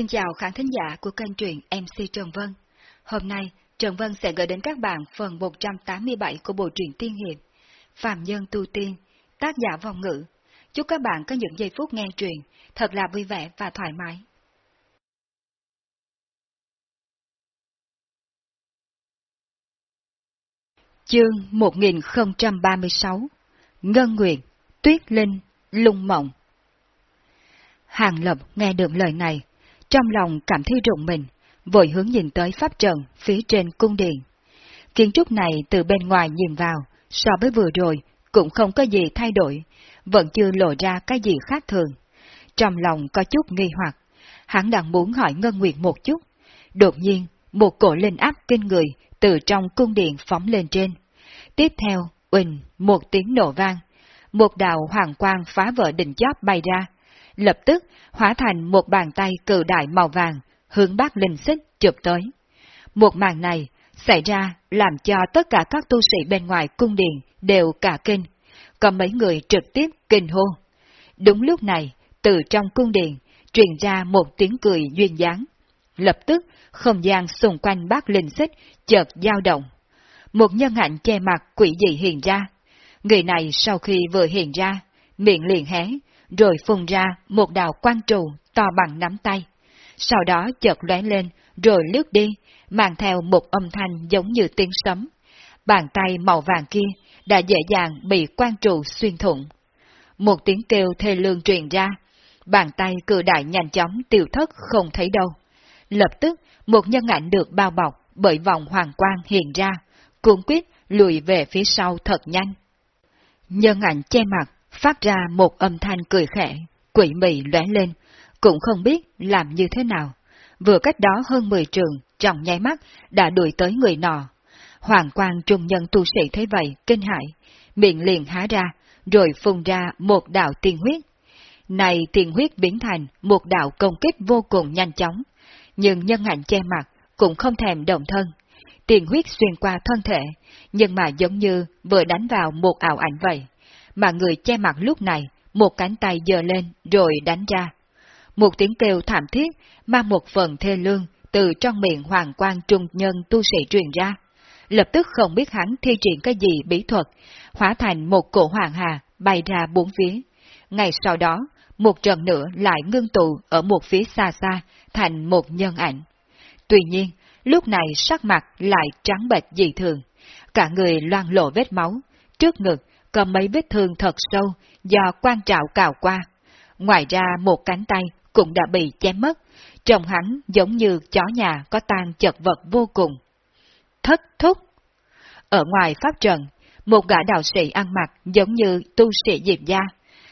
Xin chào khán thính giả của kênh truyện MC Trần Vân. Hôm nay, Trần Vân sẽ gửi đến các bạn phần 187 của bộ truyện Tiên Hiệp, Phạm Nhân Tu Tiên, tác giả vòng ngữ. Chúc các bạn có những giây phút nghe truyện thật là vui vẻ và thoải mái. Chương 1036 Ngân Nguyện, Tuyết Linh, Lung Mộng Hàng Lập nghe được lời này, trong lòng cảm thấy rụng mình, vội hướng nhìn tới pháp trận phía trên cung điện. Kiến trúc này từ bên ngoài nhìn vào, so với vừa rồi, cũng không có gì thay đổi, vẫn chưa lộ ra cái gì khác thường. Trong lòng có chút nghi hoặc, hắn đang muốn hỏi Ngân Nguyệt một chút. Đột nhiên, một cổ linh áp kinh người từ trong cung điện phóng lên trên. Tiếp theo, uỳnh, một tiếng nổ vang. Một đạo hoàng quang phá vỡ đỉnh chóp bay ra, lập tức hóa thành một bàn tay cự đại màu vàng, hướng bác linh xích chụp tới. Một màn này xảy ra làm cho tất cả các tu sĩ bên ngoài cung điện đều cả kinh, có mấy người trực tiếp kinh hô. Đúng lúc này, từ trong cung điện, truyền ra một tiếng cười duyên dáng. Lập tức, không gian xung quanh bác linh xích chợt dao động. Một nhân hạnh che mặt quỷ dị hiện ra. Người này sau khi vừa hiện ra, miệng liền hé, rồi phun ra một đạo quang trụ to bằng nắm tay. Sau đó chợt lóe lên, rồi lướt đi, mang theo một âm thanh giống như tiếng sấm. Bàn tay màu vàng kia đã dễ dàng bị quang trụ xuyên thủng. Một tiếng kêu thê lương truyền ra, bàn tay cự đại nhanh chóng tiêu thất không thấy đâu. Lập tức, một nhân ảnh được bao bọc bởi vòng hoàng quang hiện ra, cuốn quyết lùi về phía sau thật nhanh. Nhân ảnh che mặt, phát ra một âm thanh cười khẽ, quỷ mị lóe lên, cũng không biết làm như thế nào. Vừa cách đó hơn 10 trường, trong nháy mắt đã đuổi tới người nọ. Hoàng quang trung nhân tu sĩ thấy vậy, kinh hại, miệng liền há ra, rồi phun ra một đạo tiên huyết. Này tiên huyết biến thành một đạo công kích vô cùng nhanh chóng, nhưng nhân hạnh che mặt cũng không thèm động thân. Tiền huyết xuyên qua thân thể, nhưng mà giống như vừa đánh vào một ảo ảnh vậy mà người che mặt lúc này, một cánh tay giơ lên rồi đánh ra. Một tiếng kêu thảm thiết, mang một phần thê lương từ trong miệng hoàng quan trung nhân tu sĩ truyền ra. Lập tức không biết hắn thi triển cái gì bí thuật, hóa thành một cổ hoàng hà bay ra bốn phía. Ngày sau đó, một trận nữa lại ngưng tụ ở một phía xa xa, thành một nhân ảnh. Tuy nhiên, lúc này sắc mặt lại trắng bệch dị thường, cả người loang lộ vết máu, trước ngực có mấy vết thương thật sâu do quan trạo cào qua. Ngoài ra một cánh tay cũng đã bị chém mất, trông hắn giống như chó nhà có tan chật vật vô cùng. Thất thúc! Ở ngoài pháp trận, một gã đạo sĩ ăn mặc giống như tu sĩ diệp gia.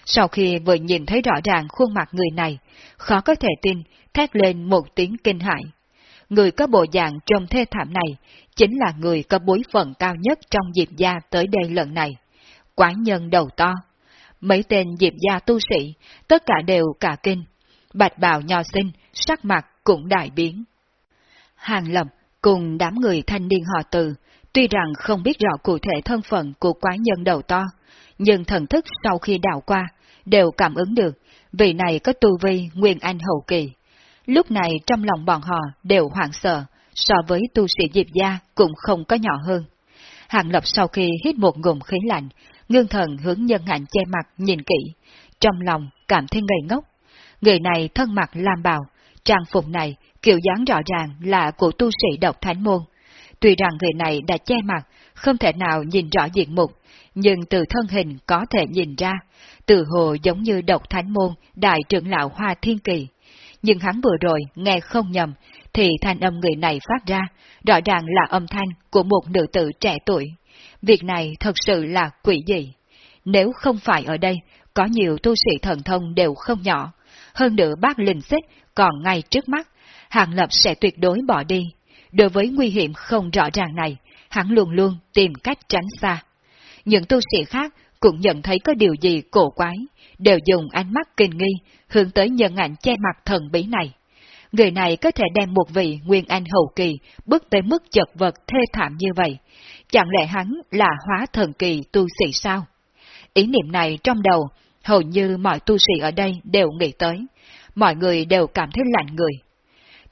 Sau khi vừa nhìn thấy rõ ràng khuôn mặt người này, khó có thể tin, thét lên một tiếng kinh hại. Người có bộ dạng trông thê thảm này, chính là người có bối phận cao nhất trong diệp gia tới đây lần này quái nhân đầu to. Mấy tên diệp gia tu sĩ, tất cả đều cả kinh. Bạch bào nho sinh, sắc mặt cũng đại biến. Hàng lập cùng đám người thanh niên họ từ, tuy rằng không biết rõ cụ thể thân phận của quái nhân đầu to, nhưng thần thức sau khi đảo qua, đều cảm ứng được, vị này có tu vi nguyên anh hậu kỳ. Lúc này trong lòng bọn họ đều hoảng sợ, so với tu sĩ diệp gia cũng không có nhỏ hơn. Hàng Lập sau khi hít một ngụm khí lạnh, ngưng thần hướng nhân hạnh che mặt nhìn kỹ, trong lòng cảm thấy ngây ngốc. Người này thân mặt làm bào, trang phục này kiểu dáng rõ ràng là của tu sĩ độc thánh môn. Tuy rằng người này đã che mặt, không thể nào nhìn rõ diện mục, nhưng từ thân hình có thể nhìn ra, từ hồ giống như độc thánh môn đại trưởng lão Hoa Thiên Kỳ. Nhưng hắn vừa rồi nghe không nhầm, thì thanh âm người này phát ra, rõ ràng là âm thanh của một nữ tử trẻ tuổi. Việc này thật sự là quỷ dị. Nếu không phải ở đây, có nhiều tu sĩ thần thông đều không nhỏ. Hơn nữa bác linh xích còn ngay trước mắt, Hàng Lập sẽ tuyệt đối bỏ đi. Đối với nguy hiểm không rõ ràng này, hắn luôn luôn tìm cách tránh xa. Những tu sĩ khác cũng nhận thấy có điều gì cổ quái, đều dùng ánh mắt kinh nghi, hướng tới nhân ảnh che mặt thần bí này. Người này có thể đem một vị Nguyên Anh hậu kỳ bước tới mức chật vật thê thảm như vậy, Chẳng lẽ hắn là hóa thần kỳ tu sĩ sao? Ý niệm này trong đầu, hầu như mọi tu sĩ ở đây đều nghĩ tới. Mọi người đều cảm thấy lạnh người.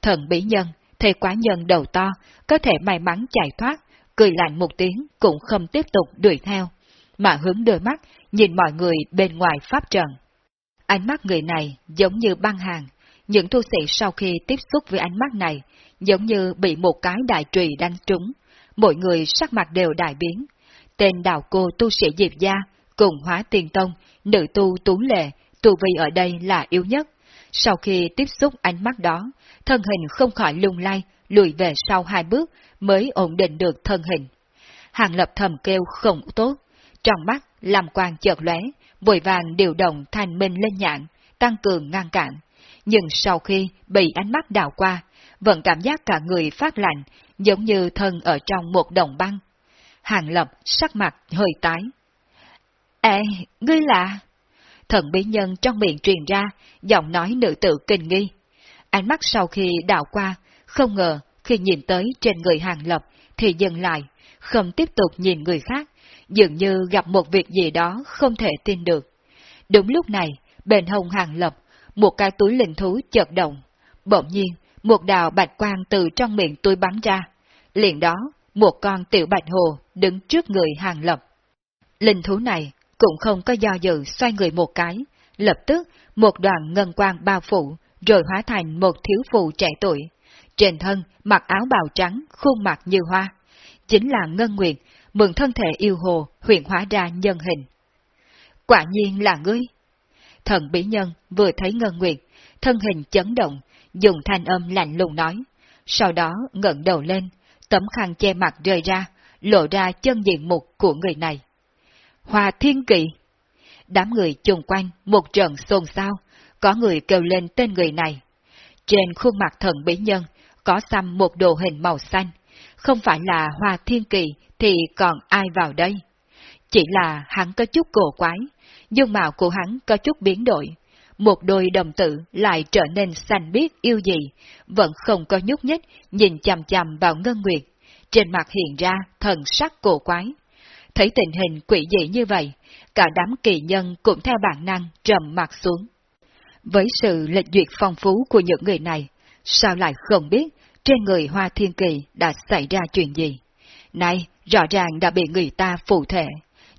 Thần bí nhân, thầy quá nhân đầu to, có thể may mắn chạy thoát, cười lạnh một tiếng cũng không tiếp tục đuổi theo, mà hướng đôi mắt nhìn mọi người bên ngoài pháp trận. Ánh mắt người này giống như băng hàng, những tu sĩ sau khi tiếp xúc với ánh mắt này, giống như bị một cái đại trùy đánh trúng, mỗi người sắc mặt đều đại biến. Tên đạo cô tu sĩ Diệp Gia cùng hóa tiền tông, nữ tu tú lệ, tu vi ở đây là yếu nhất. Sau khi tiếp xúc ánh mắt đó, thân hình không khỏi lung lay, lùi về sau hai bước mới ổn định được thân hình. Hàng lập thầm kêu không tốt, trong mắt làm quang chợt lóe, vội vàng điều động thành minh lên nhạn, tăng cường ngăn cản. Nhưng sau khi bị ánh mắt đào qua, vẫn cảm giác cả người phát lạnh, giống như thân ở trong một đồng băng. Hàng lập sắc mặt hơi tái. Ê, ngươi là... Thần bí nhân trong miệng truyền ra, giọng nói nữ tự kinh nghi. Ánh mắt sau khi đảo qua, không ngờ khi nhìn tới trên người hàng lập thì dừng lại, không tiếp tục nhìn người khác, dường như gặp một việc gì đó không thể tin được. Đúng lúc này, bên hông hàng lập, một cái túi linh thú chợt động. Bỗng nhiên, một đạo bạch quang từ trong miệng tôi bắn ra. Liền đó, một con tiểu bạch hồ đứng trước người hàng lập. Linh thú này cũng không có do dự xoay người một cái, lập tức một đoàn ngân quang bao phủ, rồi hóa thành một thiếu phụ trẻ tuổi. Trên thân mặc áo bào trắng, khuôn mặt như hoa. Chính là Ngân Nguyệt, mượn thân thể yêu hồ, huyện hóa ra nhân hình. Quả nhiên là ngươi. Thần bí nhân vừa thấy Ngân Nguyệt, thân hình chấn động, dùng thanh âm lạnh lùng nói. Sau đó ngẩng đầu lên, tấm khăn che mặt rơi ra, lộ ra chân diện mục của người này. Hoa Thiên Kỵ Đám người chung quanh một trận xôn xao, có người kêu lên tên người này. Trên khuôn mặt thần bí nhân có xăm một đồ hình màu xanh, không phải là Hoa Thiên Kỳ thì còn ai vào đây? Chỉ là hắn có chút cổ quái, dung mạo của hắn có chút biến đổi. Một đôi đồng tử lại trở nên xanh biếc yêu dị, vẫn không có nhúc nhích, nhìn chằm chằm vào Ngân Nguyệt. Trên mặt hiện ra thần sắc cổ quái. Thấy tình hình quỷ dị như vậy, cả đám kỳ nhân cũng theo bản năng trầm mặt xuống. Với sự lịch duyệt phong phú của những người này, sao lại không biết trên người Hoa Thiên Kỳ đã xảy ra chuyện gì? Này, rõ ràng đã bị người ta phụ thể.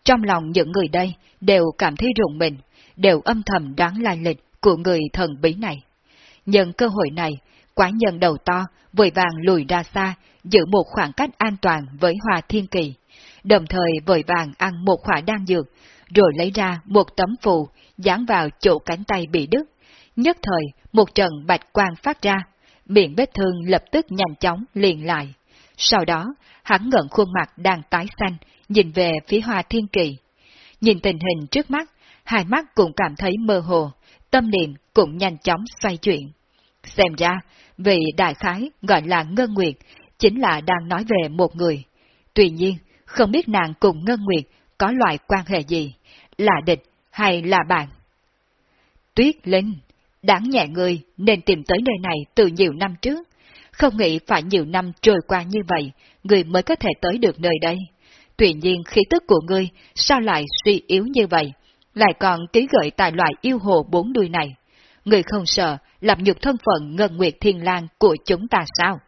Trong lòng những người đây đều cảm thấy rùng mình, đều âm thầm đoán lai lịch của người thần bí này. Nhân cơ hội này, quái nhân đầu to vội vàng lùi ra xa, giữ một khoảng cách an toàn với hòa Thiên Kỳ, đồng thời vội vàng ăn một khỏa đan dược, rồi lấy ra một tấm phù, dán vào chỗ cánh tay bị đứt. Nhất thời, một trận bạch quang phát ra, miệng vết thương lập tức nhanh chóng liền lại. Sau đó, hắn ngẩn khuôn mặt đang tái xanh, nhìn về phía hoa thiên kỳ. Nhìn tình hình trước mắt, hai mắt cũng cảm thấy mơ hồ, tâm niệm cũng nhanh chóng xoay chuyển. Xem ra, vị đại khái gọi là Ngân Nguyệt, chính là đang nói về một người. Tuy nhiên, không biết nàng cùng Ngân Nguyệt có loại quan hệ gì, là địch hay là bạn. Tuyết Linh, đáng nhẹ người nên tìm tới nơi này từ nhiều năm trước. Không nghĩ phải nhiều năm trôi qua như vậy, người mới có thể tới được nơi đây. Tuy nhiên khí tức của ngươi sao lại suy yếu như vậy, lại còn ký gợi tại loại yêu hồ bốn đuôi này. Người không sợ làm nhục thân phận ngân nguyệt thiên lang của chúng ta sao?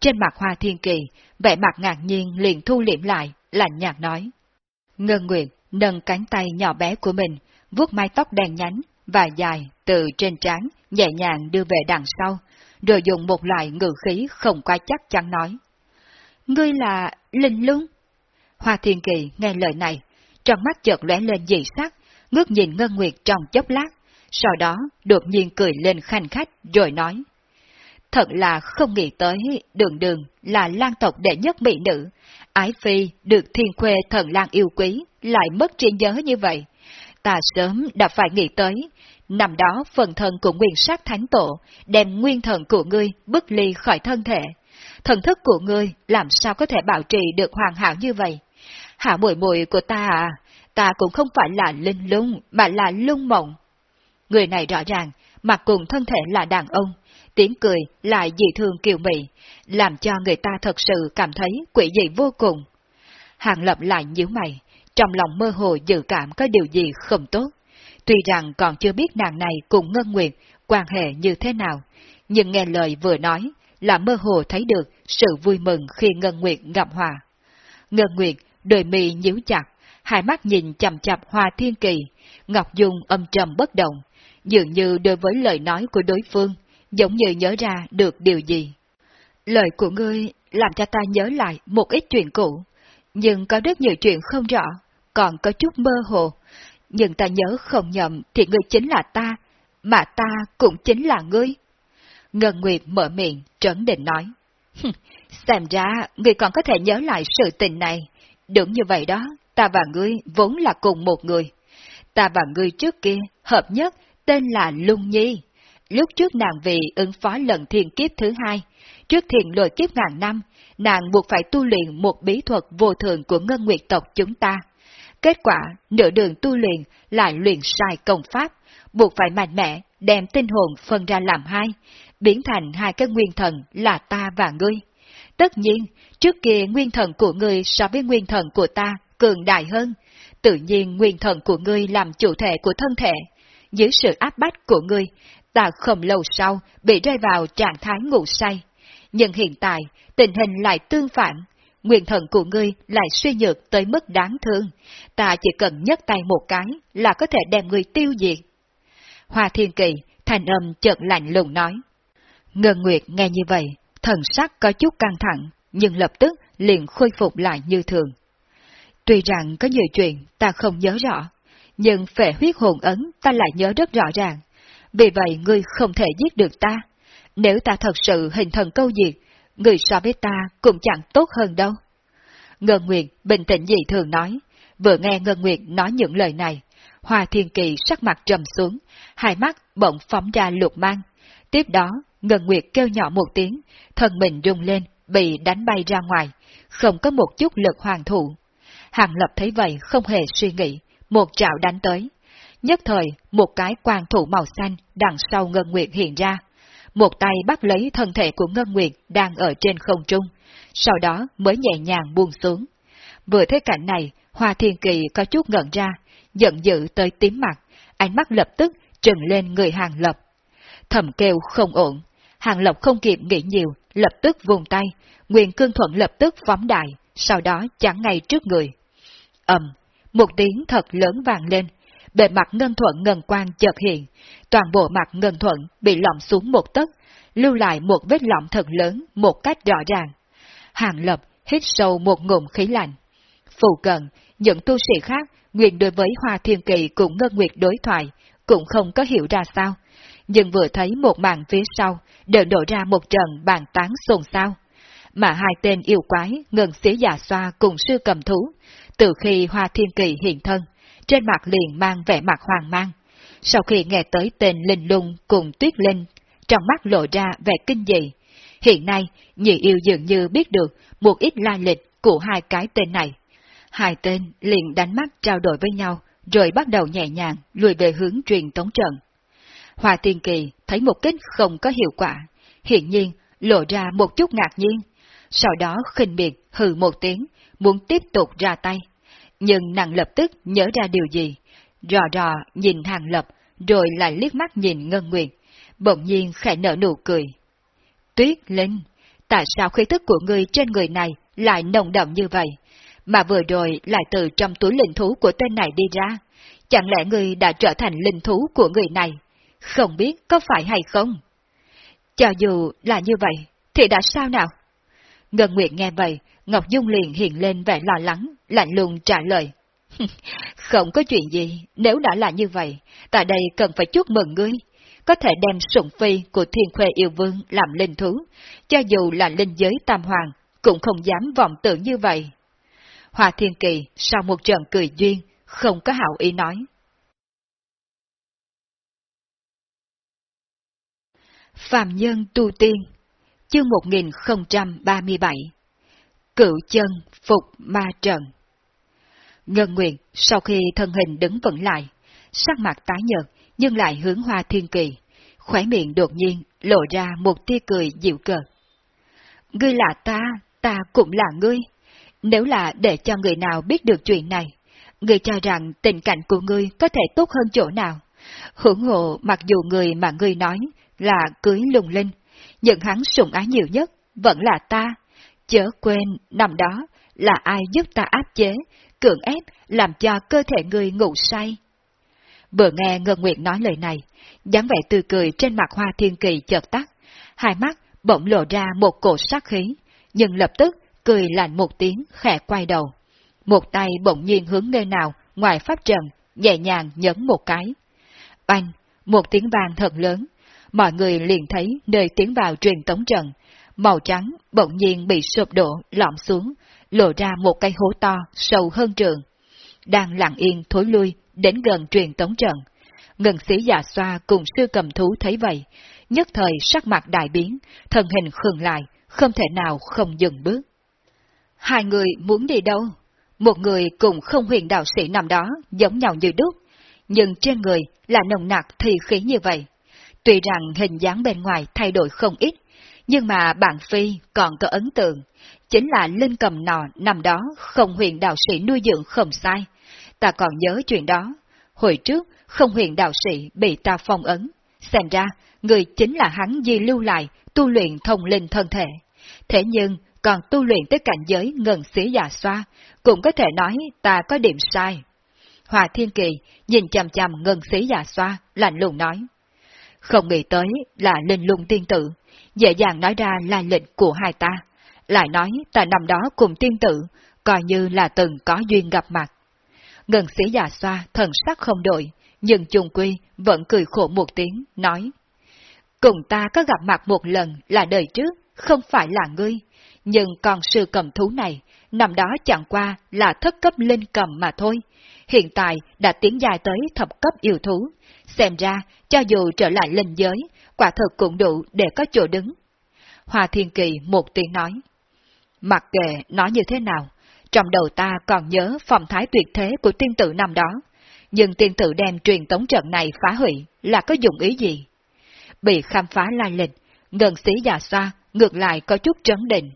Trên mặt hoa thiên kỳ, vẻ mặt ngạc nhiên liền thu liệm lại, lạnh nhạt nói. Ngân nguyệt nâng cánh tay nhỏ bé của mình, vuốt mái tóc đen nhánh và dài từ trên trán nhẹ nhàng đưa về đằng sau, rồi dùng một loại ngữ khí không quá chắc chắn nói. Ngươi là Linh Lung? Hoa Thiên Kỳ nghe lời này, trong mắt chợt lóe lên dị sắc, ngước nhìn Ngân Nguyệt trong chốc lát, sau đó đột nhiên cười lên khanh khách rồi nói. Thật là không nghĩ tới đường đường là lan tộc đệ nhất mỹ nữ, ái phi được thiên khuê thần lang yêu quý, lại mất trí nhớ như vậy. Ta sớm đã phải nghĩ tới, năm đó phần thân của nguyên sát thánh tổ đem nguyên thần của ngươi bức ly khỏi thân thể. Thần thức của ngươi làm sao có thể bảo trì được hoàn hảo như vậy? Hạ mùi mùi của ta à, ta cũng không phải là linh lung, mà là lung mộng. Người này rõ ràng, mặc cùng thân thể là đàn ông, tiếng cười lại dị thường kiều mị, làm cho người ta thật sự cảm thấy quỷ dị vô cùng. Hàng lập lại nhíu mày, trong lòng mơ hồ dự cảm có điều gì không tốt. Tuy rằng còn chưa biết nàng này cùng Ngân Nguyệt quan hệ như thế nào, nhưng nghe lời vừa nói là mơ hồ thấy được sự vui mừng khi Ngân Nguyệt gặp Hòa. Ngân Nguyệt đôi mi nhíu chặt, hai mắt nhìn chầm chập Hòa Thiên Kỳ, Ngọc Dung âm trầm bất động, dường như đối với lời nói của đối phương, giống như nhớ ra được điều gì. Lời của ngươi làm cho ta nhớ lại một ít chuyện cũ, nhưng có rất nhiều chuyện không rõ, còn có chút mơ hồ. Nhưng ta nhớ không nhầm thì ngươi chính là ta, mà ta cũng chính là ngươi. Ngân Nguyệt mở miệng, trấn định nói. Xem ra, ngươi còn có thể nhớ lại sự tình này. Đúng như vậy đó, ta và ngươi vốn là cùng một người. Ta và ngươi trước kia, hợp nhất, tên là Lung Nhi. Lúc trước nàng vì ứng phó lần thiên kiếp thứ hai, trước thiền lôi kiếp ngàn năm, nàng buộc phải tu luyện một bí thuật vô thường của ngân nguyệt tộc chúng ta. Kết quả, nửa đường tu luyện lại luyện sai công pháp, buộc phải mạnh mẽ đem tinh hồn phân ra làm hai, biến thành hai cái nguyên thần là ta và ngươi. Tất nhiên, trước kia nguyên thần của ngươi so với nguyên thần của ta cường đại hơn, tự nhiên nguyên thần của ngươi làm chủ thể của thân thể. Dưới sự áp bách của ngươi, ta không lâu sau bị rơi vào trạng thái ngủ say. Nhưng hiện tại, tình hình lại tương phản, nguyên thần của ngươi lại suy nhược tới mức đáng thương. Ta chỉ cần nhấc tay một cái là có thể đem ngươi tiêu diệt. Hoa Thiên Kỳ, thành âm chợt lạnh lùng nói. Ngân Nguyệt nghe như vậy, thần sắc có chút căng thẳng, nhưng lập tức liền khôi phục lại như thường. Tuy rằng có nhiều chuyện ta không nhớ rõ, nhưng phệ huyết hồn ấn ta lại nhớ rất rõ ràng. Vì vậy ngươi không thể giết được ta. Nếu ta thật sự hình thần câu diệt, người so với ta cũng chẳng tốt hơn đâu. Ngân Nguyệt bình tĩnh dị thường nói, vừa nghe Ngân Nguyệt nói những lời này, Hoa Thiên Kỳ sắc mặt trầm xuống, hai mắt bỗng phóng ra lục mang. Tiếp đó, Ngân Nguyệt kêu nhỏ một tiếng, thân mình rung lên, bị đánh bay ra ngoài, không có một chút lực hoàn thủ. Hàng Lập thấy vậy không hề suy nghĩ, một trạo đánh tới. Nhất thời, một cái quang thủ màu xanh đằng sau Ngân Nguyệt hiện ra. Một tay bắt lấy thân thể của Ngân Nguyệt đang ở trên không trung, sau đó mới nhẹ nhàng buông xuống. Vừa thấy cảnh này, Hoa Thiên Kỳ có chút ngẩn ra, giận dữ tới tím mặt, ánh mắt lập tức trừng lên người Hàng Lập. Thầm kêu không ổn, Hàng Lập không kịp nghĩ nhiều, lập tức vùng tay, Nguyên Cương Thuận lập tức phóng đại, sau đó chắn ngay trước người ầm, một tiếng thật lớn vang lên, bề mặt ngân thuận ngân quang chợt hiện, toàn bộ mặt ngân thuận bị lõm xuống một tấc, lưu lại một vết lõm thật lớn một cách rõ ràng. Hàng Lập hít sâu một ngụm khí lạnh. Phù cận, những tu sĩ khác, nguyện đối với Hoa Thiên Kỳ cũng ngân nguyệt đối thoại, cũng không có hiểu ra sao. Nhưng vừa thấy một màn phía sau, đều đổ ra một trận bàn tán xôn xao. Mà hai tên yêu quái, ngân xí già xoa cùng sư cầm thú, từ khi Hoa Thiên Kỳ hiện thân, trên mặt liền mang vẻ mặt hoàng mang. Sau khi nghe tới tên Linh Lung cùng Tuyết Linh, trong mắt lộ ra vẻ kinh dị. Hiện nay, nhị yêu dường như biết được một ít lai lịch của hai cái tên này. Hai tên liền đánh mắt trao đổi với nhau, rồi bắt đầu nhẹ nhàng lùi về hướng truyền tống trận. Hoa Tiên Kỳ thấy một kích không có hiệu quả, hiện nhiên lộ ra một chút ngạc nhiên, sau đó khinh miệt hừ một tiếng, muốn tiếp tục ra tay. Nhưng nàng lập tức nhớ ra điều gì, rò rò nhìn hàng lập, rồi lại liếc mắt nhìn Ngân Nguyệt, bỗng nhiên khẽ nở nụ cười. Tuyết Linh, tại sao khí thức của ngươi trên người này lại nồng đậm như vậy, mà vừa rồi lại từ trong túi linh thú của tên này đi ra? Chẳng lẽ ngươi đã trở thành linh thú của người này? Không biết có phải hay không? Cho dù là như vậy, thì đã sao nào? Ngân Nguyệt nghe vậy, Ngọc Dung liền hiện lên vẻ lo lắng, lạnh lùng trả lời. không có chuyện gì, nếu đã là như vậy, tại đây cần phải chúc mừng ngươi. Có thể đem sủng phi của thiên khuê yêu vương làm linh thú, cho dù là linh giới tam hoàng, cũng không dám vọng tưởng như vậy. Hòa Thiên Kỳ sau một trận cười duyên, không có hảo ý nói. Phạm Nhân Tu Tiên Chương 1037 Cựu chân phục ma trận Ngân nguyệt sau khi thân hình đứng vững lại, sắc mặt tái nhợt nhưng lại hướng hoa thiên kỳ, khóe miệng đột nhiên lộ ra một tia cười dịu cợt. Ngươi là ta, ta cũng là ngươi. Nếu là để cho người nào biết được chuyện này, ngươi cho rằng tình cảnh của ngươi có thể tốt hơn chỗ nào. Hưởng hộ mặc dù người mà ngươi nói là cưới lùng linh, nhưng hắn sủng ái nhiều nhất vẫn là ta. Chớ quên, năm đó là ai giúp ta áp chế, cưỡng ép làm cho cơ thể người ngủ say. Vừa nghe Ngân Nguyệt nói lời này, dáng vẻ tươi cười trên mặt Hoa Thiên Kỳ chợt tắt, hai mắt bỗng lộ ra một cổ sát khí, nhưng lập tức cười lạnh một tiếng khẽ quay đầu. Một tay bỗng nhiên hướng nơi nào ngoài pháp trận, nhẹ nhàng nhấn một cái. Oanh, một tiếng vang thật lớn, mọi người liền thấy nơi tiến vào truyền tống trận, màu trắng bỗng nhiên bị sụp đổ lõm xuống, lộ ra một cây hố to sâu hơn trường. Đang lặng yên thối lui đến gần truyền tống trận. Ngân sĩ già xoa cùng sư cầm thú thấy vậy, nhất thời sắc mặt đại biến, thân hình khừng lại, không thể nào không dừng bước. Hai người muốn đi đâu? Một người cùng không huyền đạo sĩ nằm đó giống nhau như đúc, nhưng trên người là nồng nặc thì khí như vậy. Tuy rằng hình dáng bên ngoài thay đổi không ít, nhưng mà bạn Phi còn có ấn tượng, chính là linh cầm nọ nằm đó không huyền đạo sĩ nuôi dưỡng không sai. Ta còn nhớ chuyện đó. Hồi trước, không huyền đạo sĩ bị ta phong ấn. Xem ra, người chính là hắn di lưu lại, tu luyện thông linh thân thể. Thế nhưng, còn tu luyện tới cảnh giới ngần xí già xoa, cũng có thể nói ta có điểm sai. Hòa Thiên Kỳ nhìn chằm chằm ngân xí già xoa, lạnh lùng nói. Không nghĩ tới là linh lung tiên tử, dễ dàng nói ra lai lịch của hai ta. Lại nói ta năm đó cùng tiên tử, coi như là từng có duyên gặp mặt. Ngân sĩ già xoa thần sắc không đổi, nhưng chung quy vẫn cười khổ một tiếng, nói. Cùng ta có gặp mặt một lần là đời trước, không phải là ngươi, nhưng còn sư cầm thú này, năm đó chẳng qua là thất cấp linh cầm mà thôi. Hiện tại đã tiến dài tới thập cấp yêu thú. Xem ra, cho dù trở lại linh giới, quả thực cũng đủ để có chỗ đứng. Hòa Thiên Kỳ một tiếng nói. Mặc kệ nói như thế nào, trong đầu ta còn nhớ phong thái tuyệt thế của tiên tử năm đó, nhưng tiên tử đem truyền tống trận này phá hủy là có dụng ý gì? Bị khám phá lai lịch, ngân sĩ già xoa ngược lại có chút trấn định.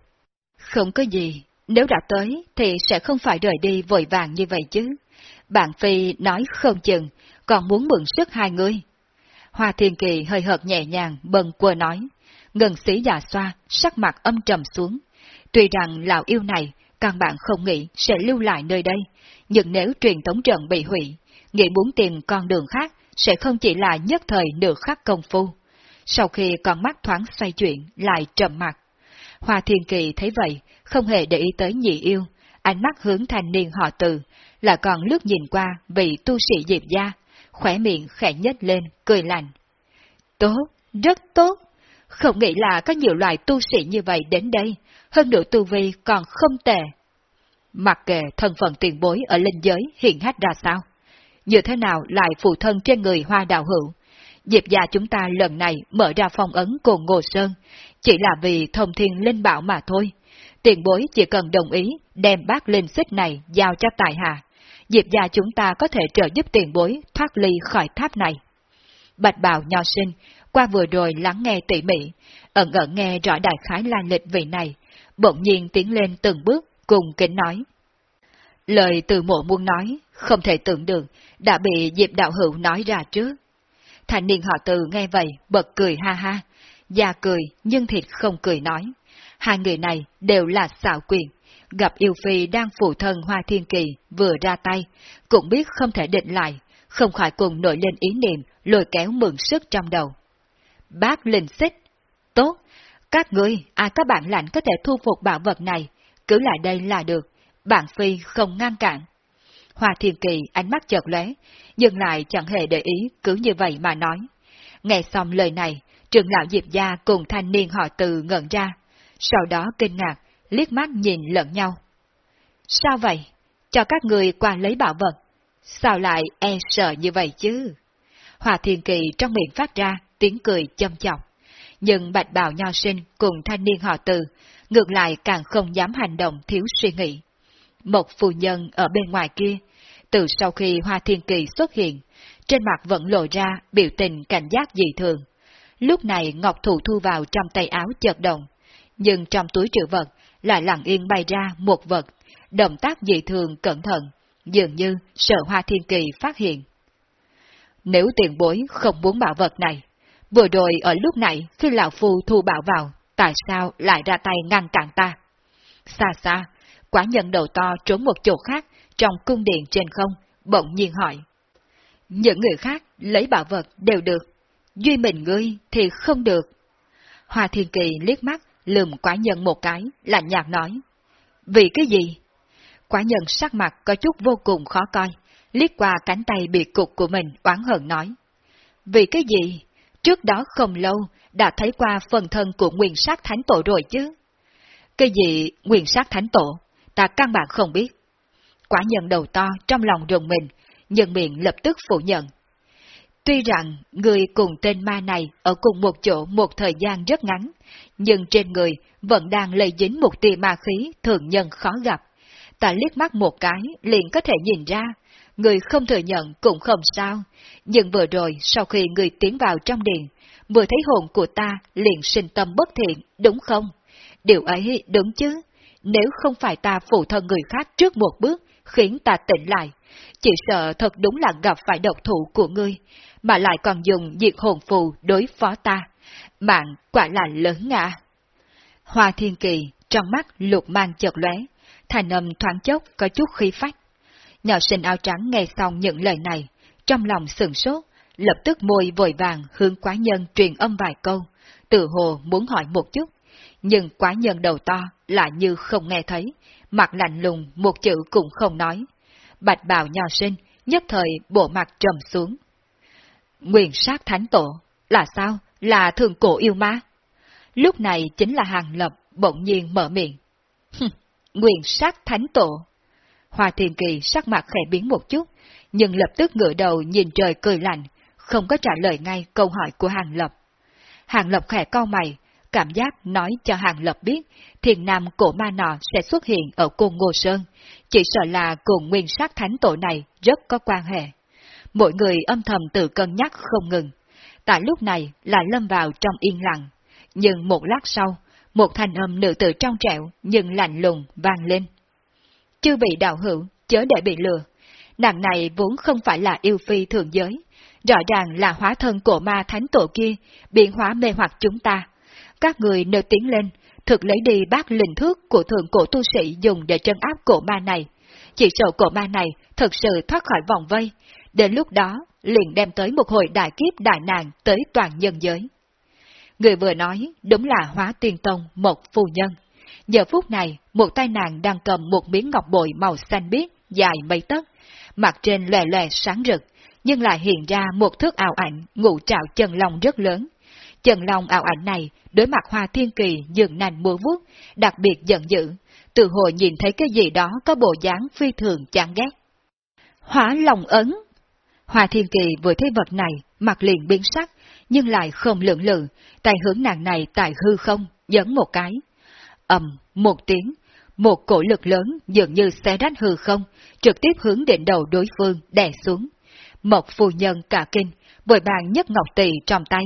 Không có gì, nếu đã tới thì sẽ không phải rời đi vội vàng như vậy chứ. Bạn Phi nói không chừng, còn muốn mượn sức hai người. Hoa Thiên Kỳ hơi hợt nhẹ nhàng bần quơ nói, ngân sĩ già xoa, sắc mặt âm trầm xuống. Tuy rằng lão yêu này, căn bản không nghĩ sẽ lưu lại nơi đây, nhưng nếu truyền thống trận bị hủy, nghĩ muốn tìm con đường khác sẽ không chỉ là nhất thời nửa khắc công phu. Sau khi con mắt thoáng xoay chuyển, lại trầm mặt. Hoa Thiên Kỳ thấy vậy, không hề để ý tới nhị yêu, ánh mắt hướng thanh niên họ từ, là còn lướt nhìn qua vị tu sĩ Diệp Gia, khỏe miệng khẽ nhếch lên, cười lạnh. Tốt, rất tốt. Không nghĩ là có nhiều loại tu sĩ như vậy đến đây, hơn nữa tu vi còn không tệ. Mặc kệ thân phận tiền bối ở linh giới hiện hát ra sao, như thế nào lại phụ thân trên người hoa đạo hữu. Diệp gia chúng ta lần này mở ra phong ấn cùng Ngô Sơn, chỉ là vì thông thiên linh bảo mà thôi. Tiền bối chỉ cần đồng ý đem bác linh xích này giao cho tài hạ. Diệp gia chúng ta có thể trợ giúp tiền bối thoát ly khỏi tháp này. Bạch bào nho sinh, qua vừa rồi lắng nghe tỉ mỉ, ẩn ẩn nghe rõ đại khái lai lịch vị này, bỗng nhiên tiến lên từng bước, cùng kính nói. Lời từ mộ muốn nói, không thể tưởng được, đã bị Diệp Đạo Hữu nói ra trước. Thành niên họ từ nghe vậy, bật cười ha ha, già cười nhưng thịt không cười nói. Hai người này đều là xạo quyền, gặp yêu phi đang phụ thân Hoa Thiên Kỳ vừa ra tay, cũng biết không thể định lại, không khỏi cùng nổi lên ý niệm lôi kéo mượn sức trong đầu. Bác linh xích, tốt, các ngươi à, ai có bản lãnh có thể thu phục bảo vật này, cứ lại đây là được, bạn phi không ngăn cản. Hoa Thiên Kỳ ánh mắt chợt lóe, nhưng lại chẳng hề để ý, cứ như vậy mà nói. Nghe xong lời này, trưởng lão Diệp Gia cùng thanh niên họ từ ngẩn ra, sau đó kinh ngạc, liếc mắt nhìn lẫn nhau. Sao vậy? Cho các người qua lấy bảo vật. Sao lại e sợ như vậy chứ? Hòa Thiên Kỳ trong miệng phát ra tiếng cười châm chọc. Nhưng bạch bào nho sinh cùng thanh niên họ từ, ngược lại càng không dám hành động thiếu suy nghĩ. Một phụ nhân ở bên ngoài kia, từ sau khi Hoa Thiên Kỳ xuất hiện, trên mặt vẫn lộ ra biểu tình cảnh giác dị thường. Lúc này Ngọc Thụ thu vào trong tay áo chợt động, nhưng trong túi trữ vật lại lặng yên bay ra một vật, động tác dị thường cẩn thận, dường như sợ Hoa Thiên Kỳ phát hiện. Nếu tiền bối không muốn bảo vật này, Vừa rồi ở lúc này khi lão phu thu bảo vào, tại sao lại ra tay ngăn cản ta? Xa xa, quả nhân đầu to trốn một chỗ khác trong cung điện trên không, bỗng nhiên hỏi. Những người khác lấy bảo vật đều được, duy mình ngươi thì không được. Hoa Thiên Kỳ liếc mắt, lườm quả nhân một cái, lạnh nhạt nói. Vì cái gì? Quả nhân sắc mặt có chút vô cùng khó coi, liếc qua cánh tay bị cục của mình oán hận nói. Vì cái gì? Trước đó không lâu, đã thấy qua phần thân của nguyên sát thánh tổ rồi chứ. Cái gì nguyên sát thánh tổ, ta căn bản không biết. Quả nhân đầu to trong lòng rùng mình, nhưng miệng lập tức phủ nhận. Tuy rằng người cùng tên ma này ở cùng một chỗ một thời gian rất ngắn, nhưng trên người vẫn đang lây dính một tia ma khí thường nhân khó gặp. Ta liếc mắt một cái liền có thể nhìn ra, người không thừa nhận cũng không sao, nhưng vừa rồi sau khi người tiến vào trong điện, vừa thấy hồn của ta liền sinh tâm bất thiện, đúng không? Điều ấy đúng chứ, nếu không phải ta phụ thân người khác trước một bước, khiến ta tỉnh lại, chỉ sợ thật đúng là gặp phải độc thủ của ngươi, mà lại còn dùng diệt hồn phù đối phó ta. Mạng quả là lớn ngạ. Hoa thiên kỳ, trong mắt lục mang chợt lóe, thành âm thoáng chốc có chút khí phách. Nhỏ sinh áo trắng nghe xong những lời này, trong lòng sừng sốt, lập tức môi vội vàng hướng quá nhân truyền âm vài câu, tự hồ muốn hỏi một chút, nhưng quá nhân đầu to lại như không nghe thấy, mặt lạnh lùng một chữ cũng không nói. Bạch bào nhỏ sinh, nhất thời bộ mặt trầm xuống. Nguyên sát thánh tổ, là sao? Là thường cổ yêu ma? Lúc này chính là hàng lập bỗng nhiên mở miệng. Nguyên sát thánh tổ. Hoa Thiên Kỳ sắc mặt khẽ biến một chút, nhưng lập tức ngửa đầu nhìn trời cười lạnh, không có trả lời ngay câu hỏi của Hàng Lập. Hàng Lập khẽ cau mày, cảm giác nói cho Hàng Lập biết thiền nam cổ ma nọ sẽ xuất hiện ở cung Ngô Sơn, chỉ sợ là cùng nguyên sát thánh tổ này rất có quan hệ. Mỗi người âm thầm tự cân nhắc không ngừng. Tại lúc này lại lâm vào trong yên lặng, nhưng một lát sau, một thanh âm nữ tử trong trẻo nhưng lạnh lùng vang lên. Chưa bị đạo hữu, chớ để bị lừa. Nàng này vốn không phải là yêu phi thường giới, rõ ràng là hóa thân cổ ma thánh tổ kia, biến hóa mê hoặc chúng ta. Các người nêu tiếng lên, thực lấy đi bác linh thước của thượng cổ tu sĩ dùng để trấn áp cổ ma này. Chỉ sợ cổ ma này thật sự thoát khỏi vòng vây, đến lúc đó liền đem tới một hồi đại kiếp đại nạn tới toàn nhân giới. Người vừa nói đúng là hóa tiên tông một phu nhân. Giờ phút này, một tay nàng đang cầm một miếng ngọc bội màu xanh biếc dài mấy tấc, mặt trên lè lè sáng rực, nhưng lại hiện ra một thước ảo ảnh ngụ trạo chân lòng rất lớn. Chân lòng ảo ảnh này đối mặt hoa thiên kỳ dường nành múa vuốt, đặc biệt giận dữ, từ hồi nhìn thấy cái gì đó có bộ dáng phi thường chán ghét. Hóa lòng ấn Hoa thiên kỳ vừa thấy vật này, mặt liền biến sắc, nhưng lại không lưỡng lự, tay hướng nàng này tại hư không, dẫn một cái. ầm một tiếng, một cổ lực lớn dường như xé rách hư không, trực tiếp hướng đỉnh đầu đối phương đè xuống. Một phu nhân cả kinh, vội bàn nhất ngọc tỳ trong tay,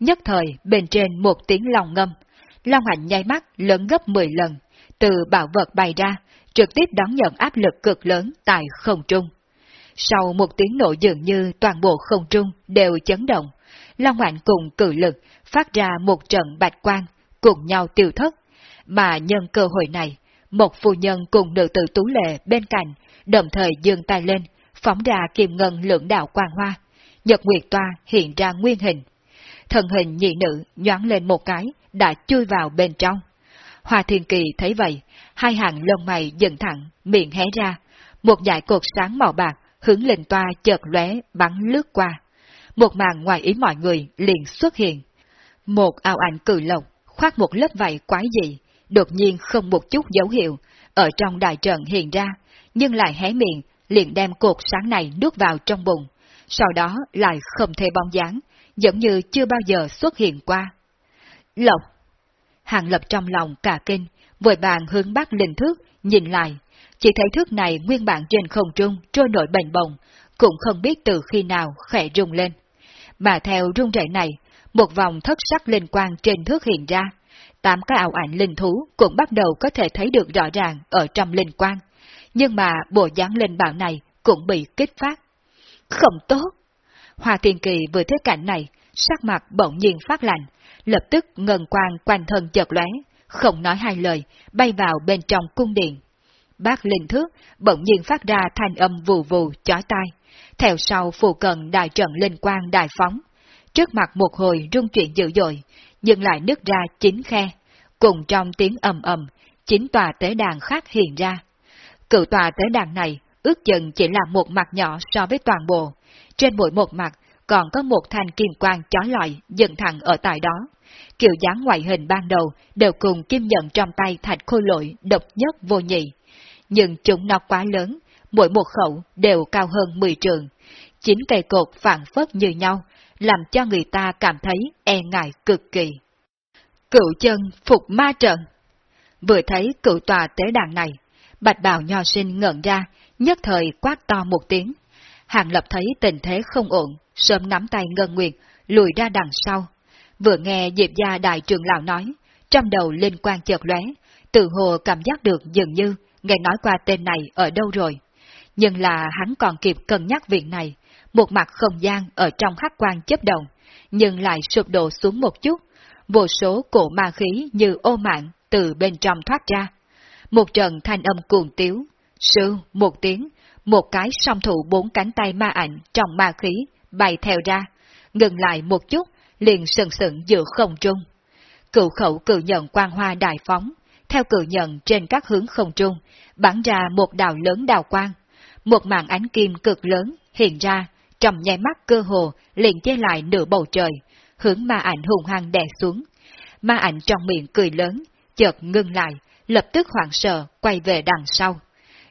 nhất thời bên trên một tiếng lòng ngâm. Long hạnh nháy mắt lớn gấp 10 lần, từ bảo vật bay ra, trực tiếp đón nhận áp lực cực lớn tại không trung. Sau một tiếng nổ dường như toàn bộ không trung đều chấn động, Long Hạnh cùng cử lực phát ra một trận bạch quang, cùng nhau tiêu thất, mà nhân cơ hội này, một phu nhân cùng nữ tử tú lệ bên cạnh, đồng thời dương tay lên, phóng ra kiềm ngân lượng đạo quang hoa. Nhật Nguyệt Toa hiện ra nguyên hình. Thần hình nhị nữ nhoáng lên một cái, đã chui vào bên trong. Hoa Thiên Kỳ thấy vậy, hai hàng lông mày dựng thẳng, miệng hé ra, một dải cột sáng màu bạc hướng lên toa chợt lóe bắn lướt qua. Một màn ngoài ý mọi người liền xuất hiện. Một ảo ảnh cử lộc, khoác một lớp vảy quái dị, đột nhiên không một chút dấu hiệu, ở trong đại trận hiện ra, nhưng lại hé miệng, liền đem cột sáng này nuốt vào trong bụng, sau đó lại không thể bóng dáng, giống như chưa bao giờ xuất hiện qua. Lộc! Hàng lập trong lòng cả kinh, vội bàn hướng bắc linh thước, nhìn lại, chỉ thấy thước này nguyên bản trên không trung trôi nổi bềnh bồng, cũng không biết từ khi nào khẽ rung lên. Mà theo rung rẩy này, một vòng thất sắc linh quang trên thước hiện ra, tám cái ảo ảnh linh thú cũng bắt đầu có thể thấy được rõ ràng ở trong linh quang, nhưng mà bộ dáng linh bảo này cũng bị kích phát. Không tốt! Hoa Tiên Kỳ vừa thấy cảnh này, sắc mặt bỗng nhiên phát lạnh, lập tức ngân quang quanh thân chợt lóe, không nói hai lời, bay vào bên trong cung điện. Bác linh thước bỗng nhiên phát ra thanh âm vù vù chói tai, theo sau phù cận đại trận linh quang đại phóng. Trước mặt một hồi rung chuyển dữ dội, nhưng lại nứt ra chín khe, cùng trong tiếng ầm ầm, chín tòa tế đàn khác hiện ra. Cựu tòa tế đàn này ước chừng chỉ là một mặt nhỏ so với toàn bộ, trên mỗi một mặt còn có một thanh kim quang chói lọi dựng thẳng ở tại đó. Kiểu dáng ngoại hình ban đầu đều cùng kim nhận trong tay thạch khôi lội độc nhất vô nhị. Nhưng chúng nó quá lớn, mỗi một khẩu đều cao hơn 10 trường. Chín cây cột phản phất như nhau, làm cho người ta cảm thấy e ngại cực kỳ. Cựu chân phục ma trận Vừa thấy cựu tòa tế đàn này, bạch bào nho sinh ngẩn ra, nhất thời quát to một tiếng. Hàng lập thấy tình thế không ổn, sớm nắm tay Ngân Nguyệt, lùi ra đằng sau. Vừa nghe Diệp gia đại trưởng lão nói, trong đầu linh quan chợt lóe, tự hồ cảm giác được dường như nghe nói qua tên này ở đâu rồi. Nhưng là hắn còn kịp cân nhắc việc này, một mặt không gian ở trong hắc quan chấp động, nhưng lại sụp đổ xuống một chút, vô số cổ ma khí như ô mạng từ bên trong thoát ra. Một trận thanh âm cuồng tiếu, sư một tiếng, một cái song thủ bốn cánh tay ma ảnh trong ma khí bay theo ra, ngừng lại một chút, liền sừng sững giữa không trung. Cựu khẩu cự nhận quang hoa đại phóng, theo cự nhận trên các hướng không trung, bắn ra một đào lớn đào quang. Một màn ánh kim cực lớn hiện ra, trong nháy mắt cơ hồ liền che lại nửa bầu trời, hướng ma ảnh hùng hăng đè xuống. Ma ảnh trong miệng cười lớn, chợt ngưng lại, lập tức hoảng sợ quay về đằng sau.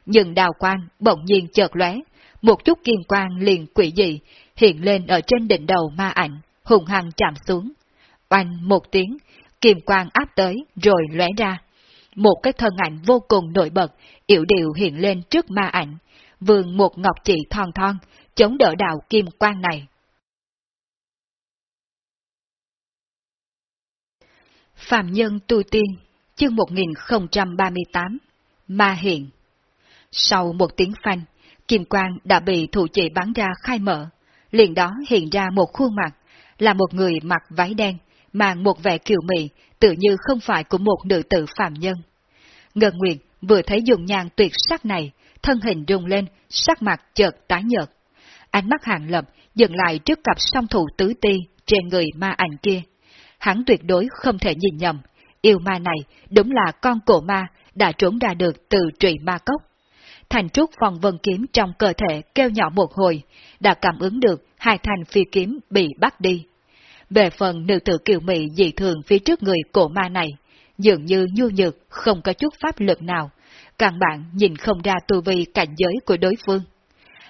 Nhưng đào quang bỗng nhiên chợt lóe, một chút kim quang liền quỷ dị hiện lên ở trên đỉnh đầu ma ảnh, hùng hăng chạm xuống. Oanh một tiếng, kim quang áp tới rồi lóe ra. Một cái thân ảnh vô cùng nổi bật, yểu điệu hiện lên trước ma ảnh, vương một ngọc chỉ thon thon, chống đỡ đạo kim quang này. Phạm Nhân Tu Tiên, chương 1038, Ma Hiện. Sau một tiếng phanh, kim quang đã bị thủ chỉ bắn ra khai mở, liền đó hiện ra một khuôn mặt, là một người mặc váy đen, mang một vẻ kiều mị, tự như không phải của một nữ tử phạm nhân. Ngân Nguyệt vừa thấy dùng nhàn tuyệt sắc này, thân hình rung lên, sắc mặt chợt tái nhợt. Ánh mắt hàng lập dừng lại trước cặp song thủ tứ ti trên người ma ảnh kia. Hắn tuyệt đối không thể nhìn nhầm, yêu ma này đúng là con cổ ma đã trốn ra được từ trụy ma cốc. Thành trúc phòng vân kiếm trong cơ thể kêu nhỏ một hồi, đã cảm ứng được hai thành phi kiếm bị bắt đi. Về phần nữ tử kiều mị dị thường phía trước người cổ ma này, dường như nhu nhược, không có chút pháp lực nào, càng bạn nhìn không ra tu vi cảnh giới của đối phương.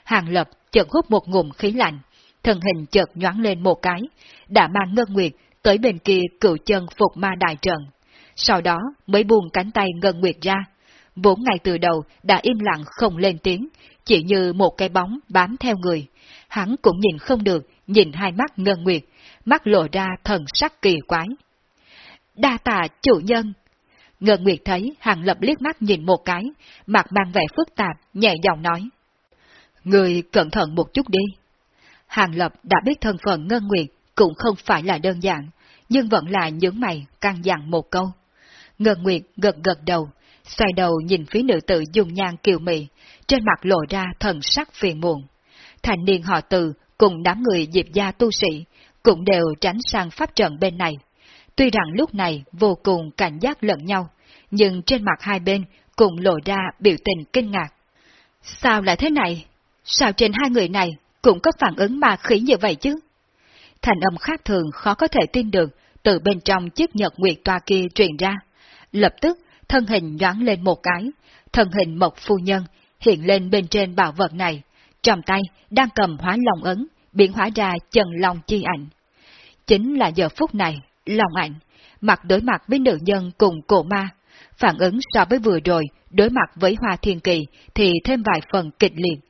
Hàng lập chợt hút một ngụm khí lạnh, thân hình chợt nhoáng lên một cái, đã mang ngân nguyệt tới bên kia cựu chân phục ma đại trận. Sau đó mới buông cánh tay ngân nguyệt ra, vốn ngày từ đầu đã im lặng không lên tiếng, chỉ như một cái bóng bám theo người. Hắn cũng nhìn không được, nhìn hai mắt ngân nguyệt, mắt lộ ra thần sắc kỳ quái. Đa tạ chủ nhân. Ngân nguyệt thấy hàng lập liếc mắt nhìn một cái, mặt mang vẻ phức tạp, nhẹ giọng nói. Người cẩn thận một chút đi. Hàng lập đã biết thân phận ngân nguyệt cũng không phải là đơn giản, nhưng vẫn là những mày căng dặn một câu. Ngân nguyệt gật gật đầu, xoay đầu nhìn phía nữ tử dùng nhang kiều mị, trên mặt lộ ra thần sắc phiền muộn. Thành niên họ từ cùng đám người diệp gia tu sĩ cũng đều tránh sang pháp trận bên này. Tuy rằng lúc này vô cùng cảnh giác lẫn nhau, nhưng trên mặt hai bên cũng lộ ra biểu tình kinh ngạc. Sao lại thế này? Sao trên hai người này cũng có phản ứng ma khí như vậy chứ? Thành âm khác thường khó có thể tin được từ bên trong chiếc nhật nguyệt toa kia truyền ra. Lập tức thân hình nhoáng lên một cái, thân hình mộc phu nhân hiện lên bên trên bảo vật này, trong tay đang cầm hóa lòng ấn, biến hóa ra chân long chi ảnh. Chính là giờ phút này, lòng ảnh, mặt đối mặt với nữ nhân cùng cổ ma, phản ứng so với vừa rồi đối mặt với hoa thiên kỳ thì thêm vài phần kịch liệt.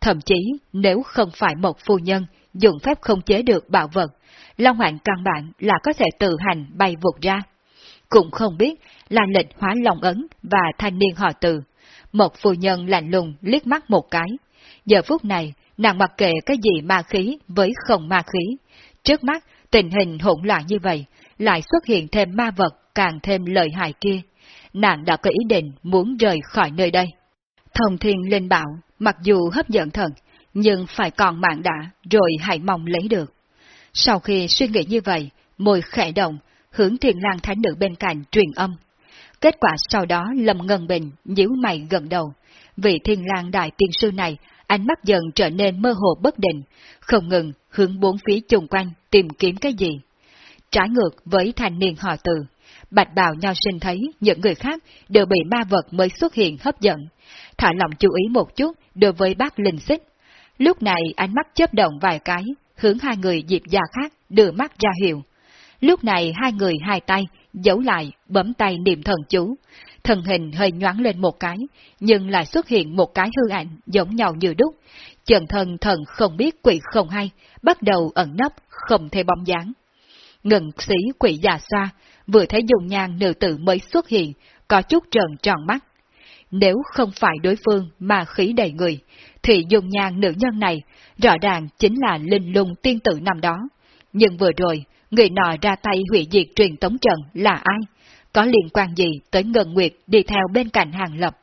Thậm chí nếu không phải một phu nhân dùng phép không chế được bảo vật, Long Hạnh căn bản là có thể tự hành bay vụt ra. Cũng không biết là lệnh hóa lòng ấn và thanh niên họ từ. Một phu nhân lạnh lùng liếc mắt một cái. Giờ phút này, nàng mặc kệ cái gì ma khí với không ma khí. Trước mắt, tình hình hỗn loạn như vậy, lại xuất hiện thêm ma vật càng thêm lợi hại kia. Nàng đã có ý định muốn rời khỏi nơi đây. Thông thiên linh bảo, mặc dù hấp dẫn thần, nhưng phải còn mạng đã, rồi hãy mong lấy được. Sau khi suy nghĩ như vậy, môi khẽ động, hướng thiền lang thánh nữ bên cạnh truyền âm. Kết quả sau đó Lâm Ngân Bình nhíu mày gần đầu. Vị thiên lang đại tiên sư này, ánh mắt dần trở nên mơ hồ bất định, không ngừng hướng bốn phía chung quanh tìm kiếm cái gì. Trái ngược với thanh niên họ từ, bạch bào nho sinh thấy những người khác đều bị ma vật mới xuất hiện hấp dẫn. Thả lòng chú ý một chút đối với bác linh xích. Lúc này ánh mắt chớp động vài cái, hướng hai người diệp già khác đưa mắt ra hiệu. Lúc này hai người hai tay, giấu lại, bấm tay niệm thần chú. Thần hình hơi nhoáng lên một cái, nhưng lại xuất hiện một cái hư ảnh giống nhau như đúc. Trần thần thần không biết quỷ không hay, bắt đầu ẩn nấp, không thể bóng dáng. Ngừng sĩ quỷ già xoa, vừa thấy dùng nhang nữ tử mới xuất hiện, có chút trợn tròn mắt. Nếu không phải đối phương mà khí đầy người, thì dùng nhang nữ nhân này rõ ràng chính là linh lung tiên tử năm đó. Nhưng vừa rồi, người nọ ra tay hủy diệt truyền tống trận là ai? Có liên quan gì tới Ngân Nguyệt đi theo bên cạnh hàng lập?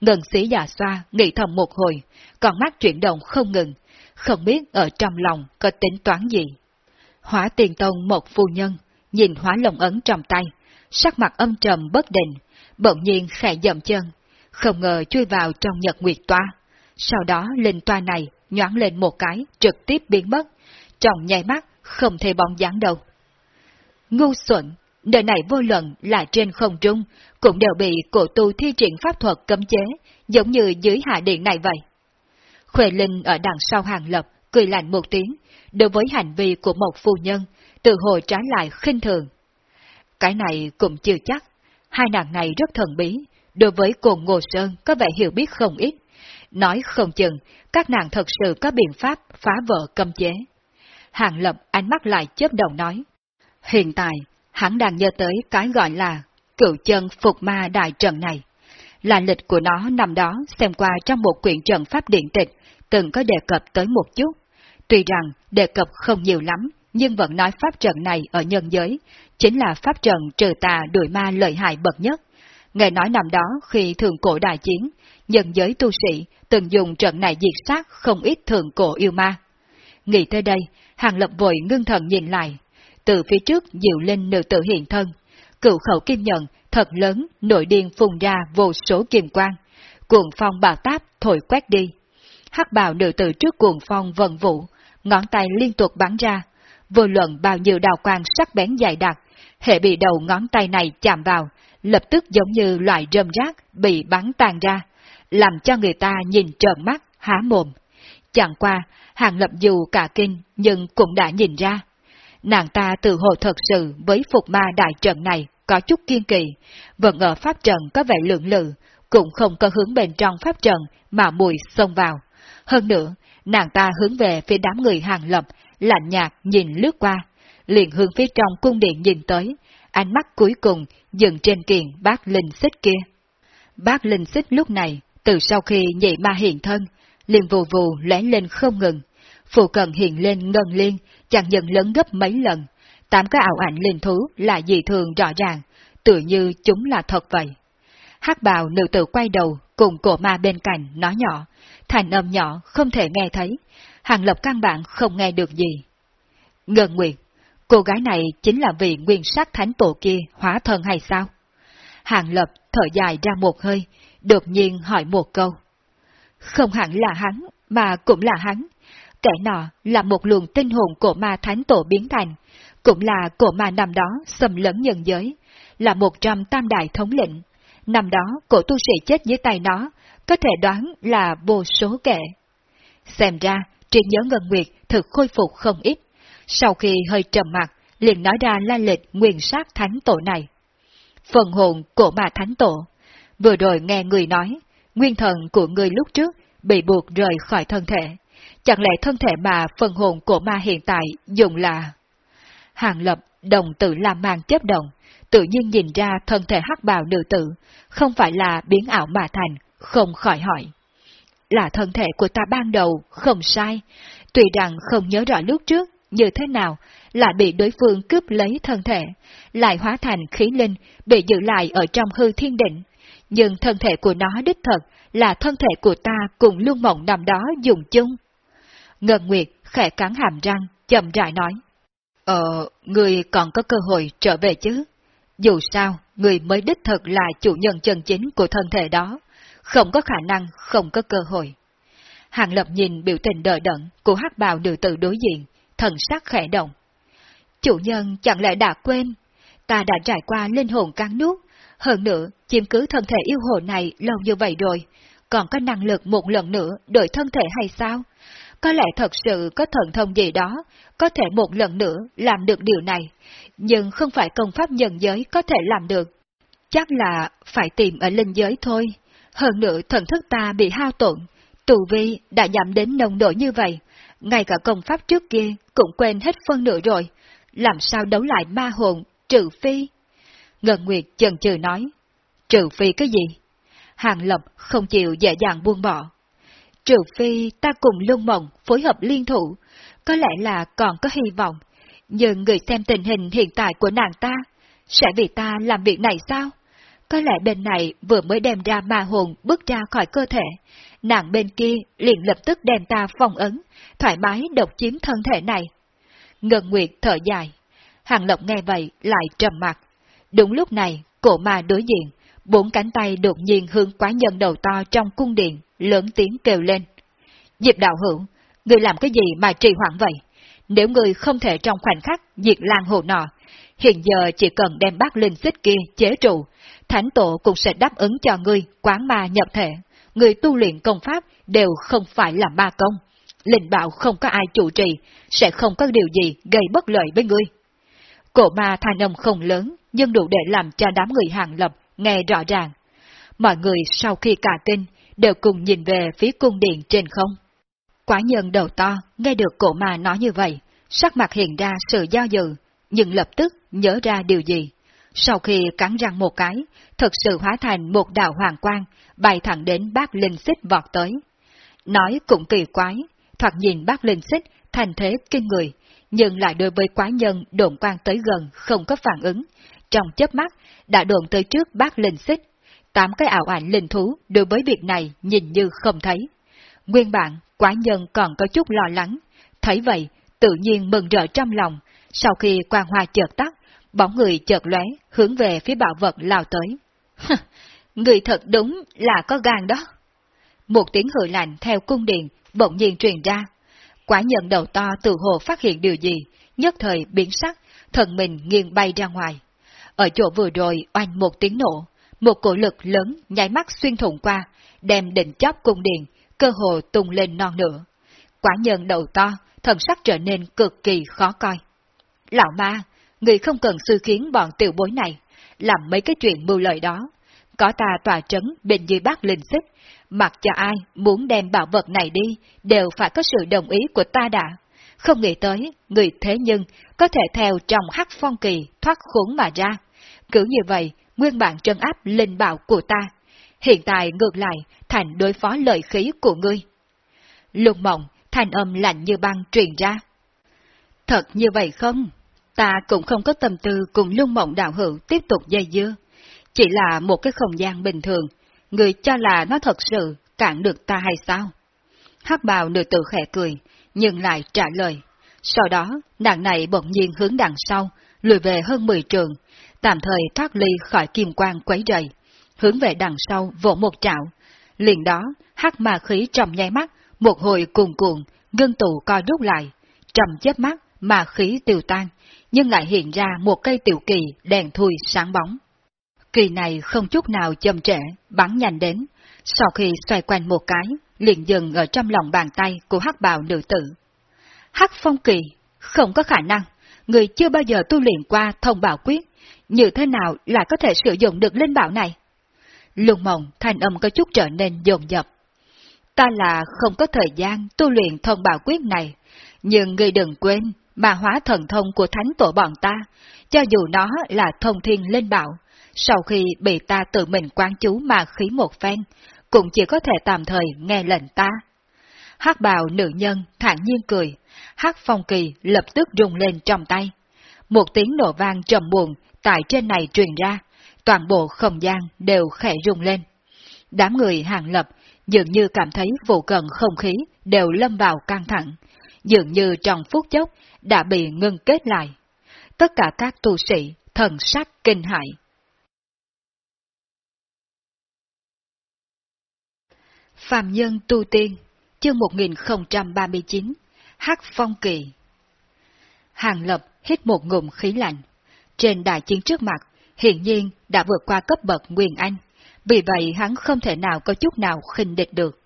Ngân sĩ già xoa nghĩ thầm một hồi, còn mắt chuyển động không ngừng, không biết ở trong lòng có tính toán gì. Hóa tiền tông một phu nhân, nhìn hóa lồng ấn trong tay, sắc mặt âm trầm bất định, bỗng nhiên khẽ dậm chân, không ngờ chui vào trong nhật nguyệt toa. Sau đó linh toa này nhoáng lên một cái, trực tiếp biến mất, trong nháy mắt không thể bóng dáng đâu. Ngu xuẩn, đời này vô luận là trên không trung, cũng đều bị cổ tu thi triển pháp thuật cấm chế, giống như dưới hạ điện này vậy. Khuệ Linh ở đằng sau hàng lập, cười lạnh một tiếng, đối với hành vi của một phu nhân, từ hồi trái lại khinh thường. Cái này cũng chưa chắc, hai nàng này rất thần bí, đối với cồn Ngô Sơn có vẻ hiểu biết không ít. Nói không chừng, các nàng thật sự có biện pháp phá vỡ cấm chế. Hàng Lập ánh mắt lại chớp đầu nói. Hiện tại, hắn đang nhớ tới cái gọi là cựu chân phục ma đại trận này. Là lịch của nó nằm đó xem qua trong một quyển trận pháp điện tịch, từng có đề cập tới một chút. Tuy rằng đề cập không nhiều lắm, nhưng vẫn nói pháp trận này ở nhân giới, chính là pháp trận trừ tà đuổi ma lợi hại bậc nhất. Nghe nói nằm đó khi thường cổ đại chiến, nhân giới tu sĩ từng dùng trận này diệt sát không ít thường cổ yêu ma. Nghĩ tới đây, Hàng Lập vội ngưng thần nhìn lại. Từ phía trước diệu lên nữ tử hiện thân, cựu khẩu kim nhận thật lớn nội điên phùng ra vô số kiềm quang, cuồng phong bào táp thổi quét đi. Hắc bào nữ tử trước cuồng phong vần vũ, ngón tay liên tục bắn ra, vô luận bao nhiêu đào quang sắc bén dài đặc, hệ bị đầu ngón tay này chạm vào, lập tức giống như loại rơm rác bị bắn tan ra, làm cho người ta nhìn trợn mắt, há mồm. Chẳng qua, hàng lập dù cả kinh nhưng cũng đã nhìn ra. Nàng ta tự hồ thật sự với phục ma đại trận này có chút kiên kỳ, vẫn ở pháp trận có vẻ lượng lự, cũng không có hướng bên trong pháp trận mà mùi xông vào. Hơn nữa, nàng ta hướng về phía đám người hàng lập, lạnh nhạt nhìn lướt qua, liền hướng phía trong cung điện nhìn tới, ánh mắt cuối cùng dừng trên kiền bác linh xích kia. Bác linh xích lúc này, từ sau khi nhị ma hiện thân, liền vù vù lóe lên không ngừng, phù cận hiện lên ngân liên, chẳng nhận lớn gấp mấy lần, tám cái ảo ảnh linh thú là dị thường rõ ràng, tự như chúng là thật vậy. hắc bào nữ tử quay đầu, cùng cổ ma bên cạnh nói nhỏ, thành âm nhỏ không thể nghe thấy, hàng lập căn bản không nghe được gì. Ngân Nguyệt, cô gái này chính là vị nguyên sát thánh tổ kia hóa thân hay sao? Hàng lập thở dài ra một hơi, đột nhiên hỏi một câu. Không hẳn là hắn, mà cũng là hắn. Kẻ nọ là một luồng tinh hồn của ma thánh tổ biến thành, cũng là cổ ma năm đó xâm lấn nhân giới, là một trăm tam đại thống lĩnh. Năm đó cổ tu sĩ chết dưới tay nó, có thể đoán là vô số kẻ. Xem ra, trí nhớ Ngân Nguyệt thực khôi phục không ít. Sau khi hơi trầm mặt, liền nói ra la lịch nguyên sát thánh tổ này. Phần hồn cổ ma thánh tổ. Vừa rồi nghe người nói, nguyên thần của người lúc trước bị buộc rời khỏi thân thể. Chẳng lẽ thân thể mà phần hồn cổ ma hiện tại dùng là... Hàng lập đồng tử làm màn chấp động, tự nhiên nhìn ra thân thể hắc bào nữ tử, không phải là biến ảo mà thành, không khỏi hỏi. Là thân thể của ta ban đầu, không sai, tuy rằng không nhớ rõ lúc trước như thế nào, lại bị đối phương cướp lấy thân thể, lại hóa thành khí linh, bị giữ lại ở trong hư thiên định. Nhưng thân thể của nó đích thật là thân thể của ta cùng luân mộng nằm đó dùng chung. Ngân Nguyệt khẽ cắn hàm răng, chậm rãi nói. Ờ, người còn có cơ hội trở về chứ. Dù sao, người mới đích thực là chủ nhân chân chính của thân thể đó, không có khả năng không có cơ hội. Hàng Lập nhìn biểu tình đợi đẫn của hắc bào nữ tử đối diện, thần sắc khẽ động. Chủ nhân chẳng lẽ đã quên, ta đã trải qua linh hồn cắn nuốt, hơn nữa chiếm cứ thân thể yêu hồ này lâu như vậy rồi, còn có năng lực một lần nữa đổi thân thể hay sao? Có lẽ thật sự có thần thông gì đó, có thể một lần nữa làm được điều này, nhưng không phải công pháp nhân giới có thể làm được. Chắc là phải tìm ở linh giới thôi. Hơn nữa thần thức ta bị hao tổn, tù vi đã giảm đến nồng độ như vậy, ngay cả công pháp trước kia cũng quên hết phân nửa rồi, làm sao đấu lại ma hồn, trừ phi. Ngân Nguyệt chần chừ nói, trừ phi cái gì? Hàng Lập không chịu dễ dàng buông bỏ. Trừ phi ta cùng lung mộng phối hợp liên thủ, có lẽ là còn có hy vọng, nhưng người xem tình hình hiện tại của nàng ta, sẽ vì ta làm việc này sao? Có lẽ bên này vừa mới đem ra ma hồn bước ra khỏi cơ thể, nàng bên kia liền lập tức đem ta phong ấn, thoải mái độc chiếm thân thể này. Ngân Nguyệt thở dài, Hàng Lộc nghe vậy lại trầm mặt. Đúng lúc này, cổ ma đối diện, bốn cánh tay đột nhiên hướng quái nhân đầu to trong cung điện, lớn tiếng kêu lên. Diệp đạo hữu, người làm cái gì mà trì hoãn vậy? Nếu người không thể trong khoảnh khắc diệt lan hồ nọ, hiện giờ chỉ cần đem bác linh xích kia chế trụ, thánh tổ cũng sẽ đáp ứng cho ngươi quán ma nhập thể. Người tu luyện công pháp đều không phải là ma công. Linh bảo không có ai chủ trì, sẽ không có điều gì gây bất lợi với ngươi. Cổ ma thanh âm không lớn, nhưng đủ để làm cho đám người hàng lập nghe rõ ràng. Mọi người sau khi cả kinh, đều cùng nhìn về phía cung điện trên không. Quả nhân đầu to, nghe được cổ mà nói như vậy, sắc mặt hiện ra sự do dự, nhưng lập tức nhớ ra điều gì. Sau khi cắn răng một cái, thật sự hóa thành một đạo hoàng quang, bay thẳng đến bác linh xích vọt tới. Nói cũng kỳ quái, thoạt nhìn bác linh xích thành thế kinh người, nhưng lại đối với quái nhân đồn quang tới gần không có phản ứng. Trong chớp mắt, đã đồn tới trước bác linh xích. Tám cái ảo ảnh linh thú đối với việc này nhìn như không thấy. Nguyên bản, quái nhân còn có chút lo lắng. Thấy vậy, tự nhiên mừng rỡ trong lòng. Sau khi quang hoa chợt tắt, bóng người chợt lóe hướng về phía bảo vật lao tới. người thật đúng là có gan đó. Một tiếng hừ lạnh theo cung điện bỗng nhiên truyền ra. Quả nhận đầu to từ hồ phát hiện điều gì, nhất thời biến sắc, thần mình nghiêng bay ra ngoài. Ở chỗ vừa rồi oanh một tiếng nổ, một cổ lực lớn nháy mắt xuyên thủng qua, đem đỉnh chóp cung điện, cơ hồ tung lên non nữa. Quả nhân đầu to, thần sắc trở nên cực kỳ khó coi. Lão ma, người không cần sư khiến bọn tiểu bối này, làm mấy cái chuyện mưu lợi đó. Có ta tòa trấn bên dưới bác linh xích, mặc cho ai muốn đem bảo vật này đi, đều phải có sự đồng ý của ta đã. Không nghĩ tới, người thế nhưng có thể theo trong hắc phong kỳ thoát khốn mà ra. Cứ như vậy, nguyên bản trân áp linh bảo của ta. Hiện tại ngược lại, thành đối phó lợi khí của ngươi. lục mộng, thanh âm lạnh như băng truyền ra. Thật như vậy không? Ta cũng không có tâm tư cùng lung mộng đạo hữu tiếp tục dây dưa. Chỉ là một cái không gian bình thường, người cho là nó thật sự cản được ta hay sao? hắc bào nữ tử khẽ cười, nhưng lại trả lời. Sau đó, nàng này bỗng nhiên hướng đằng sau, lùi về hơn 10 trường, tạm thời thoát ly khỏi kim quang quấy rầy, hướng về đằng sau vỗ một trạo. Liền đó, hắc ma khí trong nháy mắt, một hồi cuồn cuộn, ngưng tụ co rút lại, trầm chớp mắt, ma khí tiêu tan, nhưng lại hiện ra một cây tiểu kỳ đèn thui sáng bóng. Kỳ này không chút nào chậm trễ, bắn nhanh đến, sau khi xoay quanh một cái, liền dừng ở trong lòng bàn tay của hắc bào nữ tử. Hắc phong kỳ, không có khả năng, người chưa bao giờ tu luyện qua thông bảo quyết, như thế nào là có thể sử dụng được linh bảo này? Lùng mộng thanh âm có chút trở nên dồn dập. Ta là không có thời gian tu luyện thông bảo quyết này, nhưng người đừng quên, mà hóa thần thông của thánh tổ bọn ta, cho dù nó là thông thiên linh bảo, sau khi bị ta tự mình quán chú mà khí một phen, cũng chỉ có thể tạm thời nghe lệnh ta. hắc bào nữ nhân thản nhiên cười, hắc phong kỳ lập tức rung lên trong tay. Một tiếng nổ vang trầm buồn tại trên này truyền ra, toàn bộ không gian đều khẽ rung lên. Đám người hàng lập dường như cảm thấy vụ cận không khí đều lâm vào căng thẳng, dường như trong phút chốc đã bị ngưng kết lại. Tất cả các tu sĩ thần sắc kinh hại. Phạm Nhân Tu Tiên, chương 1039, Hắc Phong Kỳ Hàng Lập hít một ngụm khí lạnh. Trên đại chiến trước mặt, hiện nhiên đã vượt qua cấp bậc Nguyên Anh, vì vậy hắn không thể nào có chút nào khinh địch được.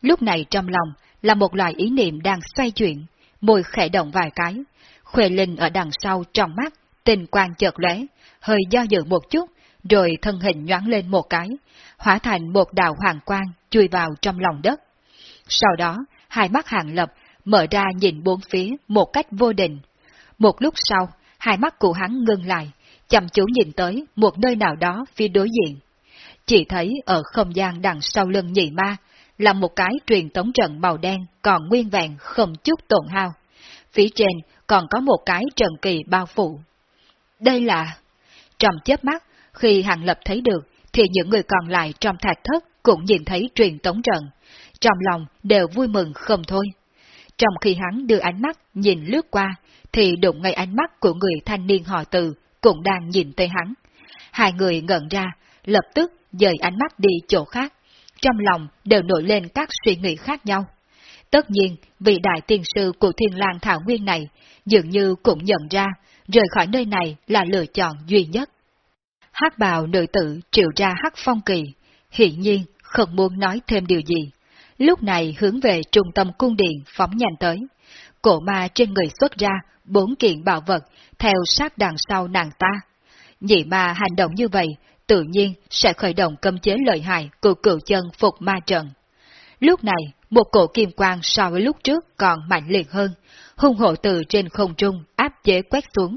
Lúc này trong lòng là một loại ý niệm đang xoay chuyển, môi khẽ động vài cái, khuê linh ở đằng sau trong mắt, tình quang chợt lóe, hơi do dự một chút, rồi thân hình nhoáng lên một cái, hóa thành một đạo hoàng quang chui vào trong lòng đất. Sau đó, hai mắt hàng lập mở ra nhìn bốn phía một cách vô định. Một lúc sau, hai mắt của hắn ngưng lại, chăm chú nhìn tới một nơi nào đó phía đối diện. Chỉ thấy ở không gian đằng sau lưng nhị ma là một cái truyền tống trận màu đen còn nguyên vẹn không chút tổn hao. Phía trên còn có một cái trần kỳ bao phủ. Đây là... Trong chớp mắt, khi Hàng Lập thấy được, thì những người còn lại trong thạch thất cũng nhìn thấy truyền tống trận. Trong lòng đều vui mừng không thôi. Trong khi hắn đưa ánh mắt nhìn lướt qua, thì đụng ngay ánh mắt của người thanh niên họ từ cũng đang nhìn tới hắn. Hai người ngẩn ra, lập tức dời ánh mắt đi chỗ khác. Trong lòng đều nổi lên các suy nghĩ khác nhau. Tất nhiên, vị đại tiên sư của thiên lang thảo nguyên này dường như cũng nhận ra rời khỏi nơi này là lựa chọn duy nhất hắc bào nữ tử triệu ra hắc phong kỳ, hiện nhiên không muốn nói thêm điều gì. Lúc này hướng về trung tâm cung điện phóng nhanh tới. Cổ ma trên người xuất ra bốn kiện bảo vật theo sát đằng sau nàng ta. Nhị ma hành động như vậy tự nhiên sẽ khởi động cấm chế lợi hại của cựu chân phục ma trận. Lúc này, một cổ kim quang so với lúc trước còn mạnh liệt hơn, hung hộ từ trên không trung áp chế quét xuống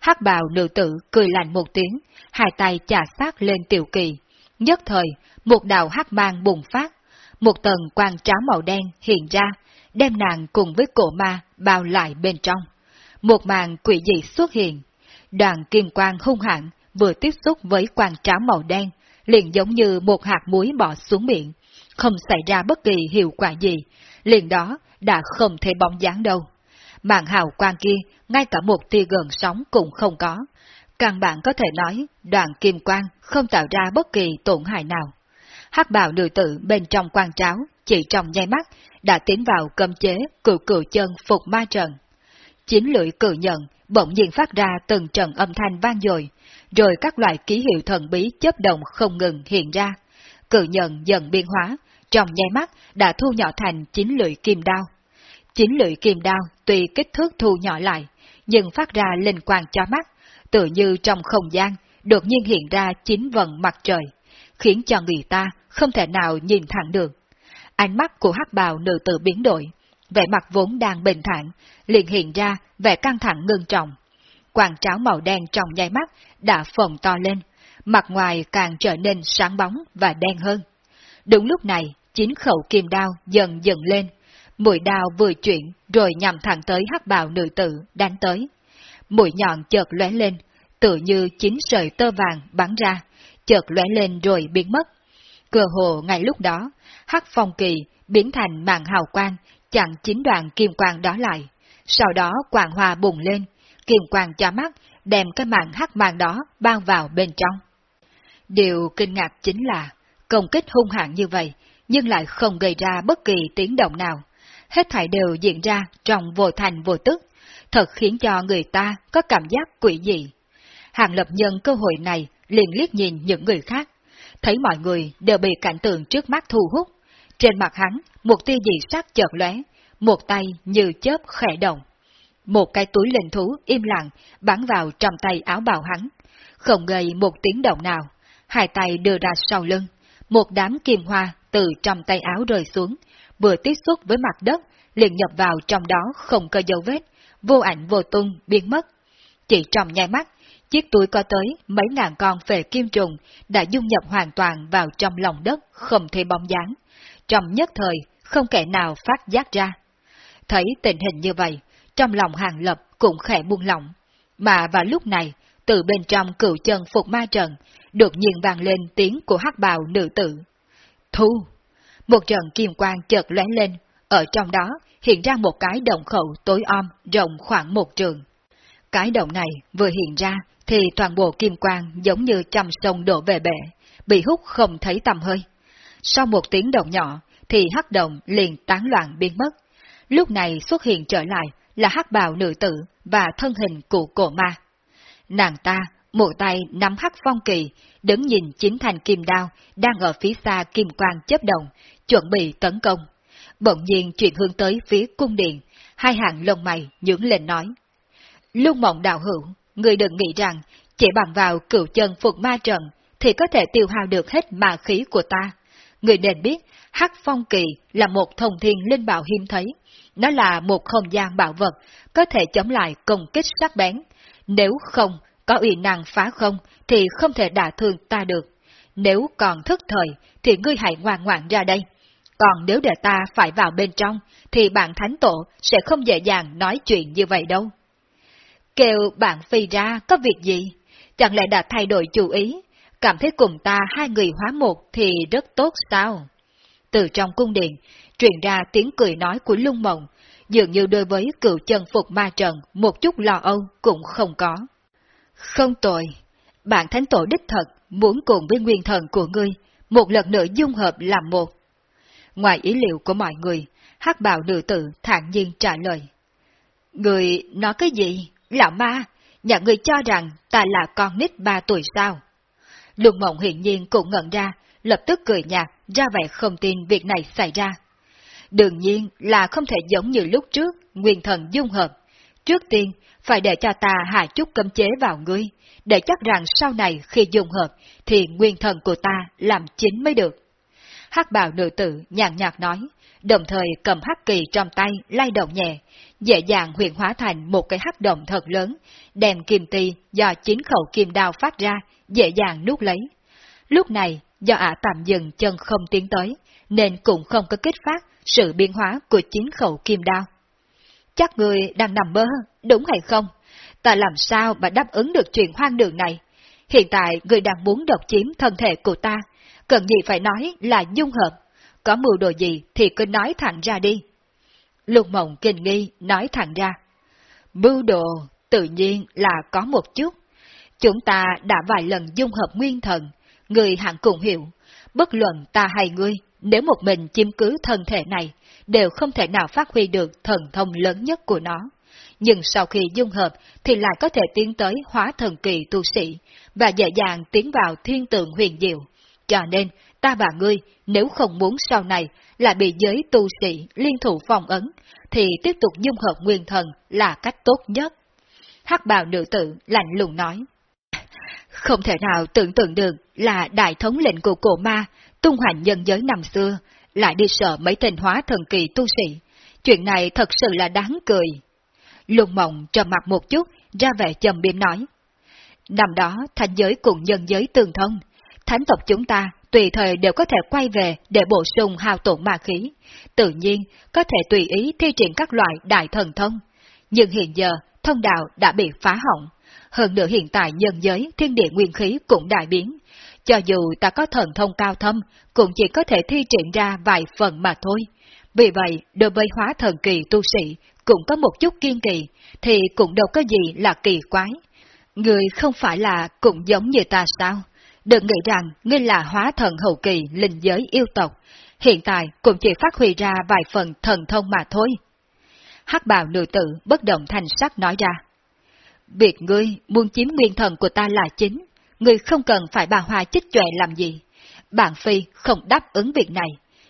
hắc bào nữ tử cười lạnh một tiếng, hai tay chà sát lên tiểu kỳ. Nhất thời, một đạo hắc mang bùng phát, một tầng quang tráo màu đen hiện ra, đem nàng cùng với cổ ma bao lại bên trong. Một màn quỷ dị xuất hiện, đoàn kim quang hung hãn vừa tiếp xúc với quang tráo màu đen, liền giống như một hạt muối bỏ xuống miệng, không xảy ra bất kỳ hiệu quả gì, liền đó đã không thể bóng dáng đâu. Mạng hào quang kia, ngay cả một tia gần sóng cũng không có. Càng bạn có thể nói, đoàn kim quang không tạo ra bất kỳ tổn hại nào. hắc bào nữ tử bên trong quang tráo, chỉ trong nháy mắt, đã tiến vào cấm chế cựu cựu chân phục ma trận. Chính lưỡi cử nhận, bỗng nhiên phát ra từng trận âm thanh vang dội, rồi các loại ký hiệu thần bí chấp động không ngừng hiện ra. Cự nhận dần biên hóa, trong nháy mắt đã thu nhỏ thành chín lưỡi kim đao. Chín lưỡi kim đao tùy kích thước thu nhỏ lại, nhưng phát ra linh quang cho mắt, tự như trong không gian đột nhiên hiện ra chín vần mặt trời, khiến cho người ta không thể nào nhìn thẳng được. Ánh mắt của hắc bào nữ tử biến đổi, vẻ mặt vốn đang bình thản, liền hiện ra vẻ căng thẳng ngưng trọng. Quàng tráo màu đen trong nháy mắt đã phồng to lên, mặt ngoài càng trở nên sáng bóng và đen hơn. Đúng lúc này, chín khẩu kim đao dần dần lên, mũi đào vừa chuyển rồi nhằm thẳng tới hắc bào nữ tử đánh tới. Mũi nhọn chợt lóe lên, tự như chín sợi tơ vàng bắn ra, chợt lóe lên rồi biến mất. Cơ hồ ngay lúc đó, hắc phong kỳ biến thành màn hào quang, chặn chín đoạn kim quang đó lại. Sau đó quang hoa bùng lên, kim quang cho mắt, đem cái màn hắc màn đó bao vào bên trong. Điều kinh ngạc chính là, công kích hung hãn như vậy, nhưng lại không gây ra bất kỳ tiếng động nào. Hết thảy đều diễn ra trong vô thành vô tức, thật khiến cho người ta có cảm giác quỷ dị. Hàng lập nhân cơ hội này liền liếc nhìn những người khác, thấy mọi người đều bị cảnh tượng trước mắt thu hút. Trên mặt hắn, một tia dị sắc chợt lóe, một tay như chớp khẽ động. Một cái túi linh thú im lặng bắn vào trong tay áo bào hắn, không gây một tiếng động nào, hai tay đưa ra sau lưng, một đám kim hoa từ trong tay áo rơi xuống, vừa tiếp xúc với mặt đất, liền nhập vào trong đó không có dấu vết, vô ảnh vô tung biến mất. Chỉ trong nháy mắt, chiếc túi có tới mấy ngàn con phệ kim trùng đã dung nhập hoàn toàn vào trong lòng đất, không thể bóng dáng. Trong nhất thời, không kẻ nào phát giác ra. Thấy tình hình như vậy, trong lòng hàng lập cũng khẽ buông lỏng. Mà vào lúc này, từ bên trong cựu chân phục ma trận, đột nhiên vang lên tiếng của hắc bào nữ tử. Thu! Một trận kim quang chợt lóe lên, ở trong đó hiện ra một cái động khẩu tối om rộng khoảng một trường. Cái động này vừa hiện ra thì toàn bộ kim quang giống như trăm sông đổ về bể, bị hút không thấy tầm hơi. Sau một tiếng động nhỏ thì hắc động liền tán loạn biến mất. Lúc này xuất hiện trở lại là hắc bào nữ tử và thân hình của cổ ma. Nàng ta, một tay nắm hắc phong kỳ, đứng nhìn chính thành kim đao đang ở phía xa kim quang chấp động, chuẩn bị tấn công. Bỗng nhiên chuyển hướng tới phía cung điện, hai hàng lông mày nhướng lên nói. Lung mộng đạo hữu, người đừng nghĩ rằng chỉ bằng vào cửu chân phục ma trận thì có thể tiêu hao được hết ma khí của ta. Người nên biết, hắc phong kỳ là một thông thiên linh bảo hiếm thấy. Nó là một không gian bảo vật, có thể chống lại công kích sắc bén. Nếu không có uy năng phá không, thì không thể đả thương ta được. Nếu còn thức thời, thì ngươi hãy ngoan ngoãn ra đây. Còn nếu để ta phải vào bên trong, thì bạn thánh tổ sẽ không dễ dàng nói chuyện như vậy đâu. Kêu bạn phi ra có việc gì? Chẳng lẽ đã thay đổi chủ ý? Cảm thấy cùng ta hai người hóa một thì rất tốt sao? Từ trong cung điện, truyền ra tiếng cười nói của lung mộng, dường như đối với cựu chân phục ma trận một chút lo âu cũng không có. Không tội, bạn thánh tổ đích thật muốn cùng với nguyên thần của ngươi một lần nữa dung hợp làm một. Ngoài ý liệu của mọi người, hắc bào nữ tử thản nhiên trả lời. Người nói cái gì? Lão ma, nhà người cho rằng ta là con nít ba tuổi sao? Lục mộng hiển nhiên cũng ngẩn ra, lập tức cười nhạt, ra vẻ không tin việc này xảy ra. Đương nhiên là không thể giống như lúc trước, nguyên thần dung hợp. Trước tiên, phải để cho ta hạ chút cấm chế vào ngươi, để chắc rằng sau này khi dung hợp, thì nguyên thần của ta làm chính mới được hắc bào nữ tử nhàn nhạt nói, đồng thời cầm hắc kỳ trong tay lay động nhẹ, dễ dàng huyền hóa thành một cái hắc động thật lớn, đem kim ti do chín khẩu kim đao phát ra, dễ dàng nuốt lấy. Lúc này, do ả tạm dừng chân không tiến tới, nên cũng không có kích phát sự biến hóa của chín khẩu kim đao. Chắc người đang nằm mơ, đúng hay không? Ta làm sao mà đáp ứng được chuyện hoang đường này? Hiện tại người đang muốn độc chiếm thân thể của ta, cần gì phải nói là dung hợp. Có mưu đồ gì thì cứ nói thẳng ra đi. Lục mộng kinh nghi nói thẳng ra. Mưu đồ tự nhiên là có một chút. Chúng ta đã vài lần dung hợp nguyên thần, người hẳn cùng hiểu. Bất luận ta hay ngươi, nếu một mình chiếm cứ thân thể này, đều không thể nào phát huy được thần thông lớn nhất của nó. Nhưng sau khi dung hợp thì lại có thể tiến tới hóa thần kỳ tu sĩ, và dễ dàng tiến vào thiên tượng huyền diệu. Cho nên, ta và ngươi, nếu không muốn sau này lại bị giới tu sĩ liên thủ phòng ấn, thì tiếp tục dung hợp nguyên thần là cách tốt nhất. hắc bào nữ tử lạnh lùng nói. Không thể nào tưởng tượng được là đại thống lệnh của cổ ma, tung hoành nhân giới năm xưa, lại đi sợ mấy tình hóa thần kỳ tu sĩ. Chuyện này thật sự là đáng cười. Lùng mộng trầm mặt một chút, ra vẻ trầm biếm nói. Năm đó, thành giới cùng nhân giới tương thông. Thánh tộc chúng ta tùy thời đều có thể quay về để bổ sung hao tổn ma khí. Tự nhiên, có thể tùy ý thi triển các loại đại thần thông. Nhưng hiện giờ, thông đạo đã bị phá hỏng. Hơn nữa hiện tại nhân giới thiên địa nguyên khí cũng đại biến. Cho dù ta có thần thông cao thâm, cũng chỉ có thể thi triển ra vài phần mà thôi. Vì vậy, đối với hóa thần kỳ tu sĩ, cũng có một chút kiên kỳ, thì cũng đâu có gì là kỳ quái. Người không phải là cũng giống như ta sao? Đừng nghĩ rằng ngươi là hóa thần hậu kỳ linh giới yêu tộc, hiện tại cũng chỉ phát huy ra vài phần thần thông mà thôi. hắc bào nữ tử bất động thành sắc nói ra. Việc ngươi muốn chiếm nguyên thần của ta là chính, ngươi không cần phải bà hoa chích chòe làm gì. Bạn Phi không đáp ứng việc này.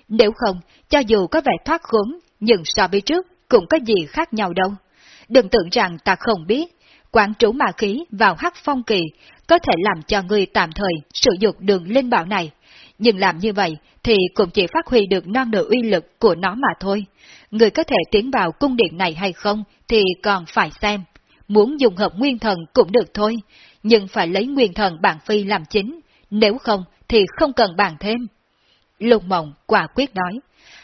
Nếu không, cho dù có vẻ thoát khốn, nhưng so với trước cũng có gì khác nhau đâu. Đừng tưởng rằng ta không biết, quán trú ma khí vào hắc phong kỳ có thể làm cho ngươi tạm thời sử dụng đường linh bảo này. Nhưng làm như vậy thì cũng chỉ phát huy được non nửa uy lực của nó mà thôi. Người có thể tiến vào cung điện này hay không thì còn phải xem. Muốn dùng hợp nguyên thần cũng được thôi, nhưng phải lấy nguyên thần bản phi làm chính, nếu không thì không cần bàn thêm. Lung Mộng quả quyết nói.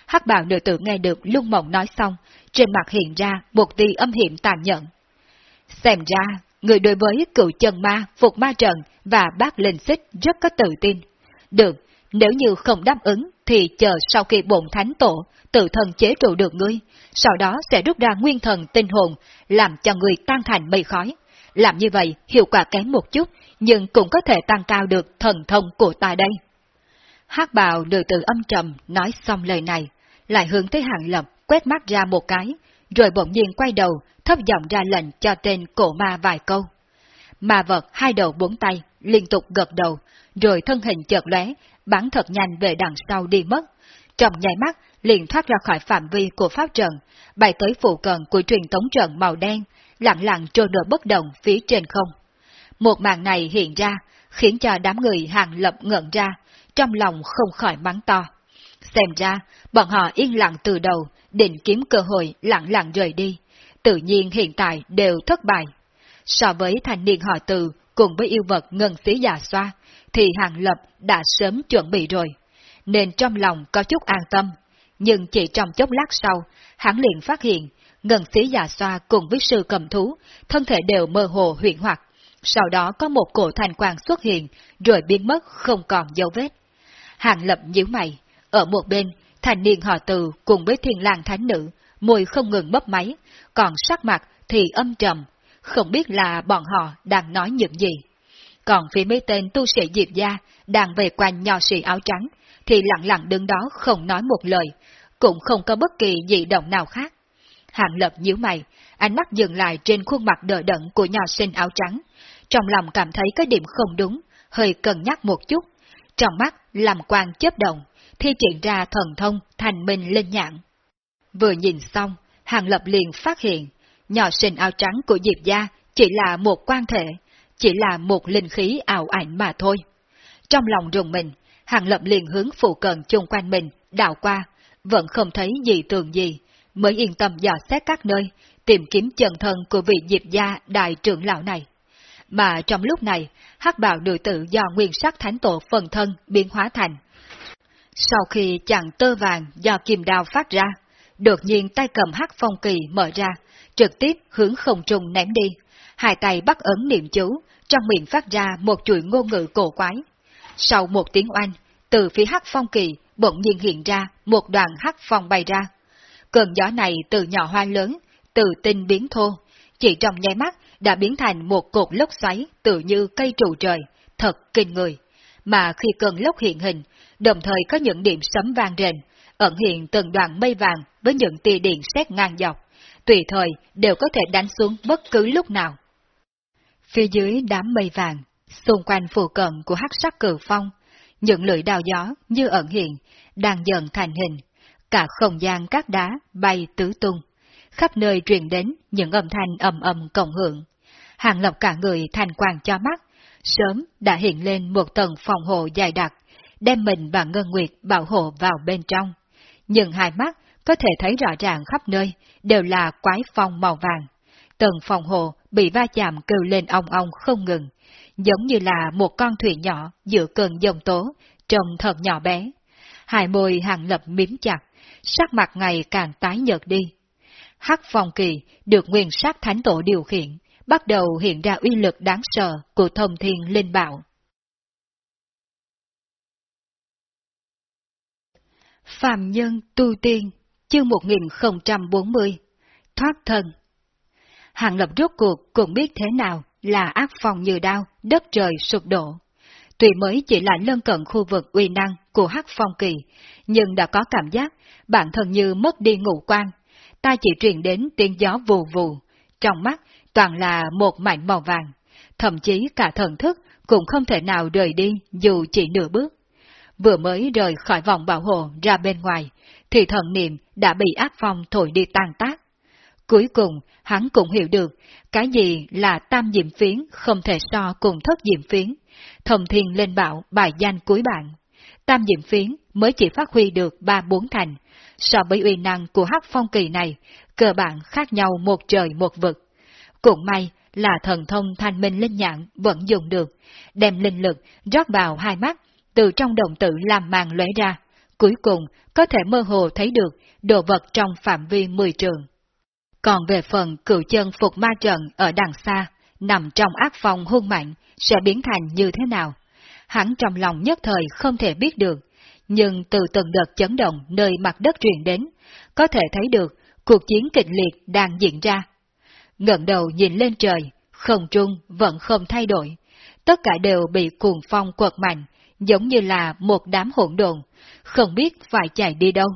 hắc bào nữ tử nghe được Lung Mộng nói xong, trên mặt hiện ra một tia âm hiểm tàn nhẫn. Xem ra, người đối với cựu chân ma, phục ma trận và bác linh xích rất có tự tin. Được, nếu như không đáp ứng, thì chờ sau khi bổn thánh tổ tự thân chế trụ được ngươi, sau đó sẽ rút ra nguyên thần tinh hồn, làm cho người tan thành mây khói. Làm như vậy, hiệu quả kém một chút, nhưng cũng có thể tăng cao được thần thông của ta đây. hắc bào nữ tử âm trầm nói xong lời này, lại hướng tới hàng lập, quét mắt ra một cái, rồi bỗng nhiên quay đầu, thấp giọng ra lệnh cho tên cổ ma vài câu. Ma vật hai đầu bốn tay, liên tục gật đầu, rồi thân hình chợt lóe, bắn thật nhanh về đằng sau đi mất. Trong nháy mắt, liền thoát ra khỏi phạm vi của pháp trận, bay tới phụ cận của truyền tống trận màu đen, lặng lặng trôi nổi bất động phía trên không. Một màn này hiện ra, khiến cho đám người hàng lập ngẩn ra, trong lòng không khỏi mắng to. Xem ra, bọn họ yên lặng từ đầu, định kiếm cơ hội lặng lặng rời đi. Tự nhiên hiện tại đều thất bại. So với thành niên họ từ cùng với yêu vật ngân xí già xoa, thì hàng lập đã sớm chuẩn bị rồi. Nên trong lòng có chút an tâm. Nhưng chỉ trong chốc lát sau, hắn liền phát hiện, ngân xí già xoa cùng với sư cầm thú, thân thể đều mơ hồ huyện hoặc. Sau đó có một cổ thành quang xuất hiện, rồi biến mất không còn dấu vết. Hàng lập nhíu mày, ở một bên, thành niên họ từ cùng với thiên lang thánh nữ, môi không ngừng bấp máy, còn sắc mặt thì âm trầm, không biết là bọn họ đang nói những gì. Còn phía mấy tên tu sĩ diệp gia đang về quanh nho sĩ áo trắng, thì lặng lặng đứng đó không nói một lời, cũng không có bất kỳ dị động nào khác. Hạng lập nhíu mày, ánh mắt dừng lại trên khuôn mặt đờ đẫn của nho sinh áo trắng, trong lòng cảm thấy cái điểm không đúng, hơi cân nhắc một chút. Trong mắt làm quang chớp động, thi triển ra thần thông thành minh lên nhãn Vừa nhìn xong, Hàng Lập liền phát hiện, nhỏ sinh áo trắng của Diệp Gia chỉ là một quan thể, chỉ là một linh khí ảo ảnh mà thôi. Trong lòng rùng mình, Hàng Lập liền hướng phụ cận chung quanh mình, đảo qua, vẫn không thấy gì tường gì, mới yên tâm dò xét các nơi, tìm kiếm chân thân của vị Diệp Gia đại trưởng lão này. Mà trong lúc này, hắc bào nữ tử do nguyên sắc thánh tổ phần thân biến hóa thành. Sau khi chàng tơ vàng do kim đao phát ra, đột nhiên tay cầm hắc phong kỳ mở ra, trực tiếp hướng không trung ném đi. Hai tay bắt ấn niệm chú, trong miệng phát ra một chuỗi ngôn ngữ cổ quái. Sau một tiếng oanh, từ phía hắc phong kỳ bỗng nhiên hiện ra một đoàn hắc phong bay ra. Cơn gió này từ nhỏ hoa lớn, từ tinh biến thô, chỉ trong nháy mắt đã biến thành một cột lốc xoáy tự như cây trụ trời, thật kinh người. Mà khi cơn lốc hiện hình, đồng thời có những điểm sấm vang rền, ẩn hiện từng đoạn mây vàng với những tia điện xét ngang dọc, tùy thời đều có thể đánh xuống bất cứ lúc nào. Phía dưới đám mây vàng, xung quanh phù cận của hắc sắc cử phong, những lưỡi đào gió như ẩn hiện, đang dần thành hình, cả không gian các đá bay tứ tung, khắp nơi truyền đến những âm thanh ầm ầm cộng hưởng. Hàng lộc cả người thành quang cho mắt, sớm đã hiện lên một tầng phòng hộ dài đặc, đem mình và Ngân Nguyệt bảo hộ vào bên trong. Nhưng hai mắt có thể thấy rõ ràng khắp nơi đều là quái phong màu vàng. Tầng phòng hộ bị va chạm kêu lên ong ong không ngừng, giống như là một con thuyền nhỏ giữa cơn dông tố, trông thật nhỏ bé. Hai môi hàng lập miếm chặt, sắc mặt ngày càng tái nhợt đi. Hắc phong kỳ được nguyên sát thánh tổ điều khiển, bắt đầu hiện ra uy lực đáng sợ của thông thiên linh bảo. Phạm Nhân Tu Tiên, chương 1040, Thoát Thân Hàng lập rốt cuộc cũng biết thế nào là ác phòng như đao, đất trời sụp đổ. Tuy mới chỉ là lân cận khu vực uy năng của hắc phong kỳ, nhưng đã có cảm giác bản thân như mất đi ngũ quan. Ta chỉ truyền đến tiếng gió vù vù, trong mắt toàn là một mảnh màu vàng, thậm chí cả thần thức cũng không thể nào rời đi dù chỉ nửa bước. Vừa mới rời khỏi vòng bảo hộ ra bên ngoài, thì thần niệm đã bị ác phong thổi đi tan tác. Cuối cùng, hắn cũng hiểu được cái gì là tam diệm phiến không thể so cùng thất diệm phiến. Thông thiên lên bảo bài danh cuối bạn. Tam diệm phiến mới chỉ phát huy được ba bốn thành. So với uy năng của hắc phong kỳ này, cơ bản khác nhau một trời một vực. Cũng may là thần thông thanh minh linh nhãn vẫn dùng được, đem linh lực rót vào hai mắt, từ trong đồng tử làm màn lóe ra, cuối cùng có thể mơ hồ thấy được đồ vật trong phạm vi 10 trường. Còn về phần cựu chân phục ma trận ở đằng xa, nằm trong ác phong hung mạnh, sẽ biến thành như thế nào? Hắn trong lòng nhất thời không thể biết được, nhưng từ từng đợt chấn động nơi mặt đất truyền đến, có thể thấy được cuộc chiến kịch liệt đang diễn ra ngẩng đầu nhìn lên trời, không trung vẫn không thay đổi, tất cả đều bị cuồng phong quật mạnh, giống như là một đám hỗn độn, không biết phải chạy đi đâu.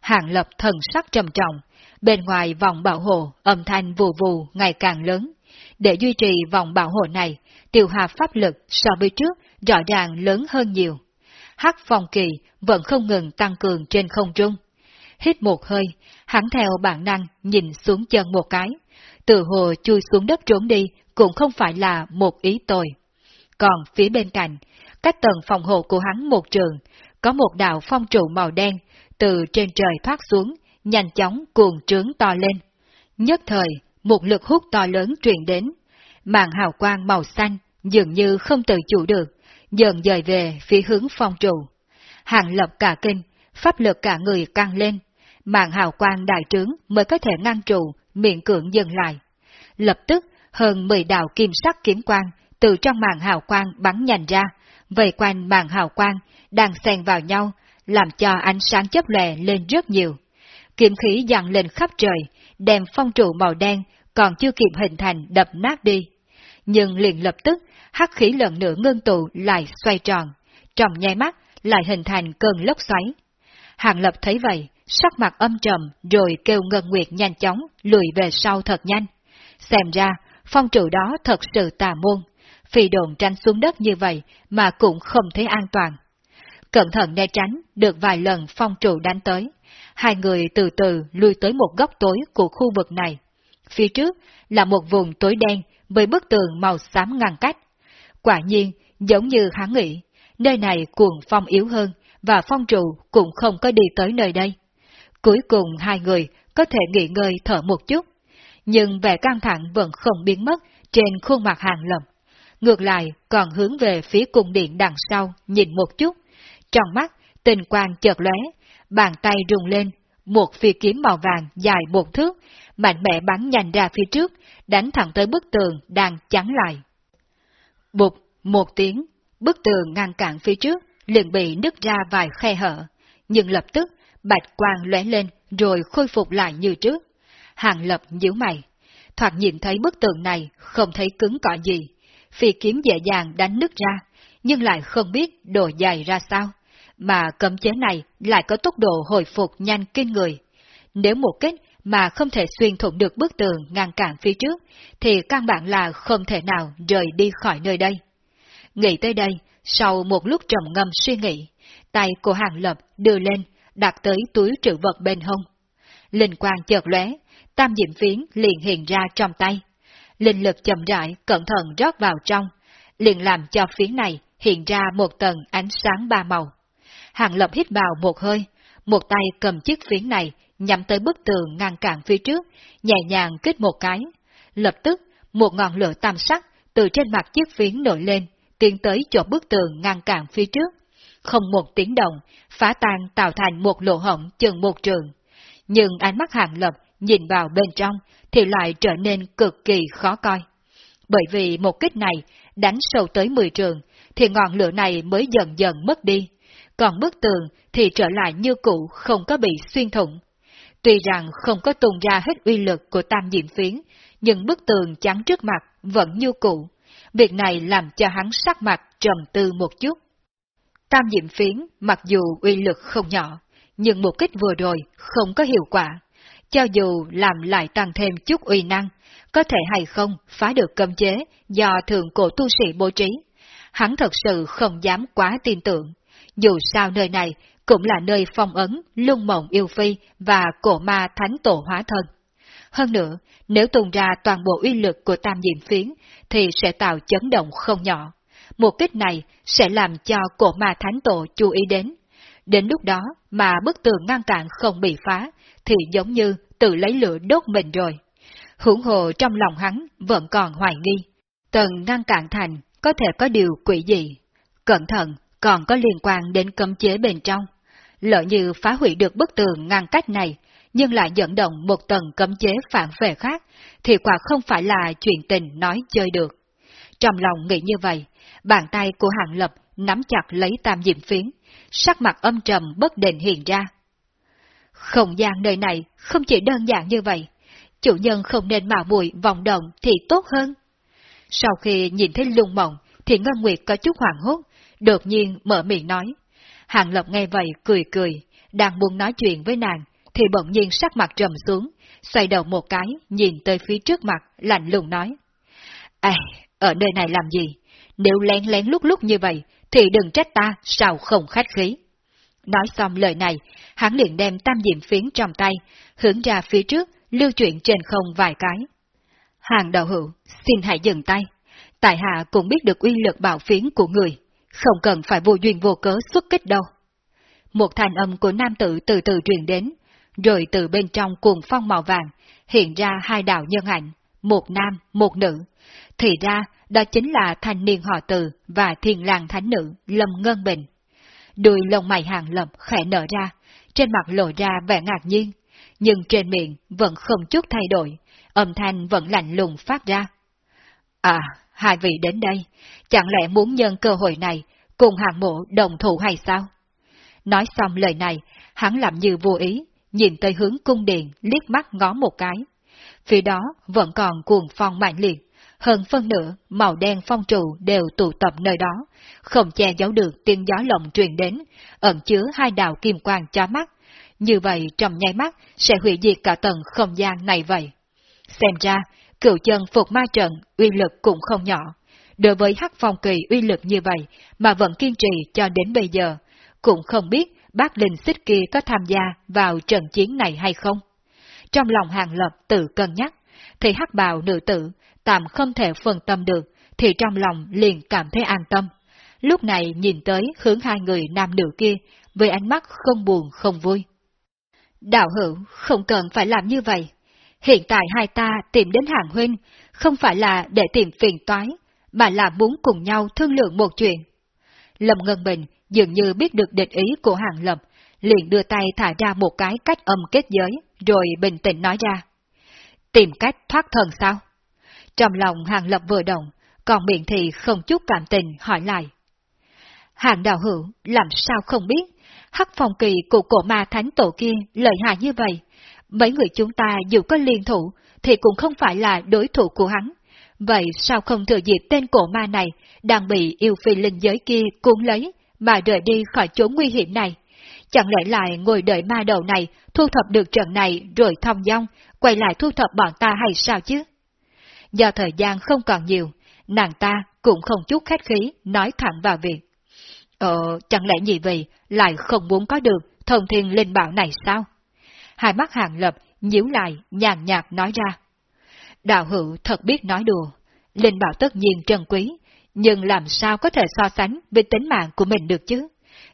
Hàng lập thần sắc trầm trọng, bên ngoài vòng bảo hộ âm thanh vù vù ngày càng lớn. Để duy trì vòng bảo hộ này, tiêu hạp pháp lực so với trước rõ ràng lớn hơn nhiều. Hắc phong kỳ vẫn không ngừng tăng cường trên không trung. Hít một hơi, hắn theo bản năng nhìn xuống chân một cái. Từ hồ chui xuống đất trốn đi cũng không phải là một ý tồi. Còn phía bên cạnh, cách tầng phòng hộ của hắn một trường, có một đạo phong trụ màu đen từ trên trời thoát xuống, nhanh chóng cuồng trướng to lên. Nhất thời, một lực hút to lớn truyền đến, màn hào quang màu xanh dường như không tự chủ được, dần dời về phía hướng phong trụ. Hàng lập cả kinh, pháp lực cả người căng lên, màn hào quang đại trướng mới có thể ngăn trụ, miệng cưỡng dừng lại. Lập tức, hơn 10 đạo kim sắc kiếm quang từ trong màn hào quang bắn nhanh ra, vây quanh màn hào quang đang xen vào nhau, làm cho ánh sáng chớp lè lên rất nhiều. Kiếm khí dặn lên khắp trời, đem phong trụ màu đen còn chưa kịp hình thành đập nát đi. Nhưng liền lập tức, hắc khí lần nữa ngưng tụ lại xoay tròn, trong nháy mắt lại hình thành cơn lốc xoáy. Hàng lập thấy vậy, sắc mặt âm trầm rồi kêu Ngân Nguyệt nhanh chóng lùi về sau thật nhanh. Xem ra, phong trụ đó thật sự tà môn, phi đồn tranh xuống đất như vậy mà cũng không thấy an toàn. Cẩn thận né tránh, được vài lần phong trụ đánh tới. Hai người từ từ lui tới một góc tối của khu vực này. Phía trước là một vùng tối đen với bức tường màu xám ngăn cách. Quả nhiên, giống như hắn nghĩ, nơi này cuồng phong yếu hơn và phong trụ cũng không có đi tới nơi đây. Cuối cùng hai người có thể nghỉ ngơi thở một chút, nhưng vẻ căng thẳng vẫn không biến mất trên khuôn mặt hàng lầm. Ngược lại còn hướng về phía cung điện đằng sau nhìn một chút, trong mắt tình quang chợt lóe, bàn tay rung lên, một phi kiếm màu vàng dài một thước, mạnh mẽ bắn nhanh ra phía trước, đánh thẳng tới bức tường đang chắn lại. Bụt, một tiếng, bức tường ngăn cản phía trước, liền bị nứt ra vài khe hở, nhưng lập tức bạch quang lóe lên rồi khôi phục lại như trước. Hàng lập nhíu mày, thoạt nhìn thấy bức tường này không thấy cứng cỏi gì, phi kiếm dễ dàng đánh nứt ra, nhưng lại không biết độ dài ra sao, mà cấm chế này lại có tốc độ hồi phục nhanh kinh người. Nếu một kích mà không thể xuyên thủng được bức tường ngăn cản phía trước, thì căn bản là không thể nào rời đi khỏi nơi đây. Nghĩ tới đây, sau một lúc trầm ngâm suy nghĩ, tay của Hàng Lập đưa lên, đặt tới túi trữ vật bên hông. Linh quang chợt lóe, tam diệm phiến liền hiện ra trong tay. Linh lực chậm rãi, cẩn thận rót vào trong, liền làm cho phiến này hiện ra một tầng ánh sáng ba màu. Hàng Lập hít vào một hơi, một tay cầm chiếc phiến này nhắm tới bức tường ngăn cản phía trước, nhẹ nhàng kích một cái. Lập tức, một ngọn lửa tam sắc từ trên mặt chiếc phiến nổi lên, tiến tới chỗ bức tường ngăn cản phía trước. Không một tiếng động, phá tan tạo thành một lỗ hổng chừng một trường. Nhưng ánh mắt hàng lập nhìn vào bên trong thì lại trở nên cực kỳ khó coi. Bởi vì một kích này đánh sâu tới 10 trường, thì ngọn lửa này mới dần dần mất đi. Còn bức tường thì trở lại như cũ không có bị xuyên thủng. Tuy rằng không có tung ra hết uy lực của tam diệm phiến, nhưng bức tường chắn trước mặt vẫn như cũ. Việc này làm cho hắn sắc mặt trầm tư một chút. Tam diệm phiến mặc dù uy lực không nhỏ, nhưng một kích vừa rồi không có hiệu quả. Cho dù làm lại tăng thêm chút uy năng, có thể hay không phá được cấm chế do thượng cổ tu sĩ bố trí. Hắn thật sự không dám quá tin tưởng. Dù sao nơi này cũng là nơi phong ấn lung mộng yêu phi và cổ ma thánh tổ hóa thân. Hơn nữa, nếu tung ra toàn bộ uy lực của tam diệm phiến, thì sẽ tạo chấn động không nhỏ. Một kích này sẽ làm cho cổ ma thánh tổ chú ý đến. Đến lúc đó mà bức tường ngăn cản không bị phá, thì giống như tự lấy lửa đốt mình rồi. Hưởng hồ trong lòng hắn vẫn còn hoài nghi. Tầng ngăn cản thành có thể có điều quỷ gì. Cẩn thận, còn có liên quan đến cấm chế bên trong. lỡ như phá hủy được bức tường ngăn cách này, nhưng lại dẫn động một tầng cấm chế phản về khác, thì quả không phải là chuyện tình nói chơi được. Trong lòng nghĩ như vậy, bàn tay của Hàng Lập nắm chặt lấy tam diệm phiến, sắc mặt âm trầm bất định hiện ra. Không gian nơi này không chỉ đơn giản như vậy, chủ nhân không nên mạo muội vòng động thì tốt hơn. Sau khi nhìn thấy lung mộng, thì Ngân Nguyệt có chút hoảng hốt, đột nhiên mở miệng nói. Hàng Lập nghe vậy cười cười, đang muốn nói chuyện với nàng, thì bỗng nhiên sắc mặt trầm xuống, xoay đầu một cái, nhìn tới phía trước mặt, lạnh lùng nói. À, ở nơi này làm gì? Nếu lén lén lúc lúc như vậy, thì đừng trách ta sao không khách khí. Nói xong lời này, hắn liền đem tam diệm phiến trong tay, hướng ra phía trước, lưu chuyện trên không vài cái. Hàng đạo hữu, xin hãy dừng tay. Tại hạ cũng biết được uy lực bảo phiến của người, không cần phải vô duyên vô cớ xuất kích đâu. Một thanh âm của nam tử từ từ truyền đến, rồi từ bên trong cuồng phong màu vàng, hiện ra hai đạo nhân ảnh, một nam, một nữ. Thì ra, đó chính là thanh niên họ từ và thiền làng thánh nữ Lâm Ngân Bình. Đuôi lông mày hàng lập khẽ nở ra, trên mặt lộ ra vẻ ngạc nhiên, nhưng trên miệng vẫn không chút thay đổi, âm thanh vẫn lạnh lùng phát ra. À, hai vị đến đây, chẳng lẽ muốn nhân cơ hội này cùng hàng mộ đồng thủ hay sao? Nói xong lời này, hắn làm như vô ý, nhìn tới hướng cung điện, liếc mắt ngó một cái. Phía đó vẫn còn cuồng phong mạnh liệt, hơn phân nửa màu đen phong trụ đều tụ tập nơi đó, không che giấu được tiếng gió lộng truyền đến, ẩn chứa hai đạo kim quang chói mắt. Như vậy trong nháy mắt sẽ hủy diệt cả tầng không gian này vậy. Xem ra, cựu chân phục ma trận uy lực cũng không nhỏ. Đối với hắc phong kỳ uy lực như vậy mà vẫn kiên trì cho đến bây giờ, cũng không biết bác linh xích kia có tham gia vào trận chiến này hay không. Trong lòng hàng lập tự cân nhắc, thì hắc bào nữ tử tạm không thể phân tâm được, thì trong lòng liền cảm thấy an tâm. Lúc này nhìn tới hướng hai người nam nữ kia, với ánh mắt không buồn không vui. Đạo hữu, không cần phải làm như vậy. Hiện tại hai ta tìm đến hàng huynh, không phải là để tìm phiền toái, mà là muốn cùng nhau thương lượng một chuyện. Lâm Ngân Bình dường như biết được địch ý của Hàng Lập, liền đưa tay thả ra một cái cách âm kết giới, rồi bình tĩnh nói ra. Tìm cách thoát thân sao? Trong lòng Hàng Lập vừa động, còn miệng thì không chút cảm tình hỏi lại. Hàng đạo hữu, làm sao không biết, hắc phong kỳ của cổ ma thánh tổ kia lợi hại như vậy. Mấy người chúng ta dù có liên thủ, thì cũng không phải là đối thủ của hắn. Vậy sao không thừa dịp tên cổ ma này đang bị yêu phi linh giới kia cuốn lấy, mà rời đi khỏi chỗ nguy hiểm này? Chẳng lẽ lại ngồi đợi ma đầu này thu thập được trận này rồi thông dong, quay lại thu thập bọn ta hay sao chứ? Do thời gian không còn nhiều, nàng ta cũng không chút khách khí nói thẳng vào việc. Ờ, chẳng lẽ nhị vị lại không muốn có được thông thiên linh bảo này sao? Hai mắt hàng lập nhíu lại, nhàn nhạt nói ra. Đạo hữu thật biết nói đùa, linh bảo tất nhiên trân quý, nhưng làm sao có thể so sánh với tính mạng của mình được chứ?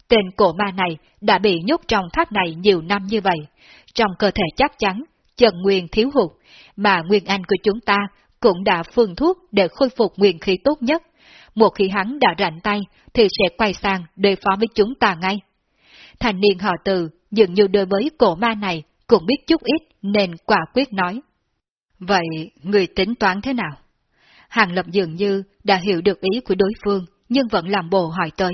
Tên cổ ma này đã bị nhốt trong tháp này nhiều năm như vậy, trong cơ thể chắc chắn, trần nguyên thiếu hụt, mà nguyên anh của chúng ta cũng đã phương thuốc để khôi phục nguyên khí tốt nhất. Một khi hắn đã rảnh tay, thì sẽ quay sang đối phó với chúng ta ngay. Thành niên họ từ, dường như đối với cổ ma này cũng biết chút ít nên quả quyết nói. Vậy, người tính toán thế nào? Hàng Lập dường như đã hiểu được ý của đối phương, nhưng vẫn làm bộ hỏi tới.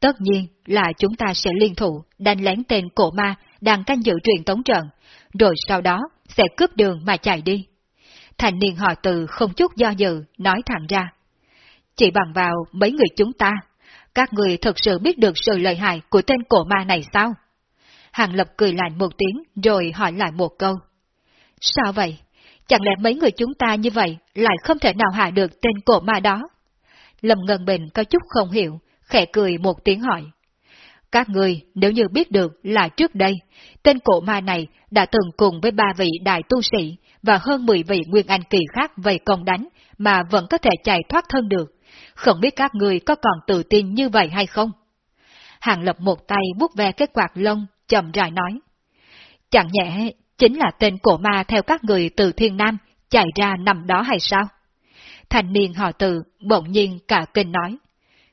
Tất nhiên là chúng ta sẽ liên thủ đánh lén tên cổ ma đang canh giữ truyền tống trận, rồi sau đó sẽ cướp đường mà chạy đi. Thành niên họ từ không chút do dự, nói thẳng ra. Chỉ bằng vào mấy người chúng ta, các người thực sự biết được sự lợi hại của tên cổ ma này sao? Hàng Lập cười lạnh một tiếng rồi hỏi lại một câu. Sao vậy? Chẳng lẽ mấy người chúng ta như vậy lại không thể nào hạ được tên cổ ma đó? Lâm Ngân Bình có chút không hiểu, khẽ cười một tiếng hỏi. Các người nếu như biết được là trước đây, tên cổ ma này đã từng cùng với ba vị đại tu sĩ và hơn 10 vị nguyên anh kỳ khác vây công đánh mà vẫn có thể chạy thoát thân được, không biết các người có còn tự tin như vậy hay không? Hàng lập một tay bút ve cái quạt lông, chậm rãi nói. Chẳng nhẽ chính là tên cổ ma theo các người từ thiên nam chạy ra nằm đó hay sao? Thành niên họ từ bỗng nhiên cả kinh nói.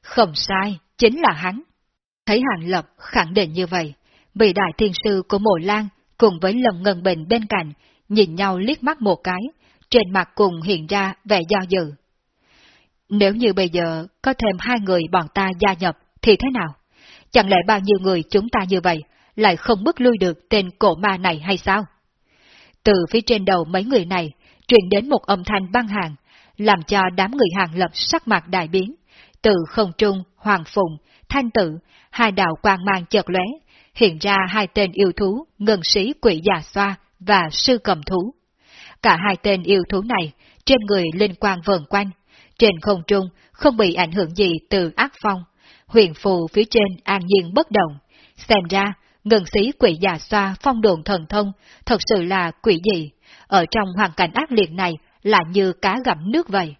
Không sai, chính là hắn. Thấy Hàng Lập khẳng định như vậy, vị đại thiên sư của Mộ Lan cùng với Lâm Ngân Bình bên cạnh nhìn nhau liếc mắt một cái, trên mặt cùng hiện ra vẻ do dự. Nếu như bây giờ có thêm hai người bọn ta gia nhập thì thế nào? Chẳng lẽ bao nhiêu người chúng ta như vậy lại không bước lui được tên cổ ma này hay sao? Từ phía trên đầu mấy người này truyền đến một âm thanh băng hàng, làm cho đám người hàng lập sắc mặt đại biến. Từ không trung, hoàng phùng, thanh tự, hai đạo quang mang chợt lóe, hiện ra hai tên yêu thú, ngân sĩ quỷ già xoa và sư cầm thú. Cả hai tên yêu thú này, trên người linh quang vờn quanh, trên không trung không bị ảnh hưởng gì từ ác phong, huyền phù phía trên an nhiên bất động. Xem ra, ngân sĩ quỷ già xoa phong đồn thần thông thật sự là quỷ gì, ở trong hoàn cảnh ác liệt này là như cá gặm nước vậy.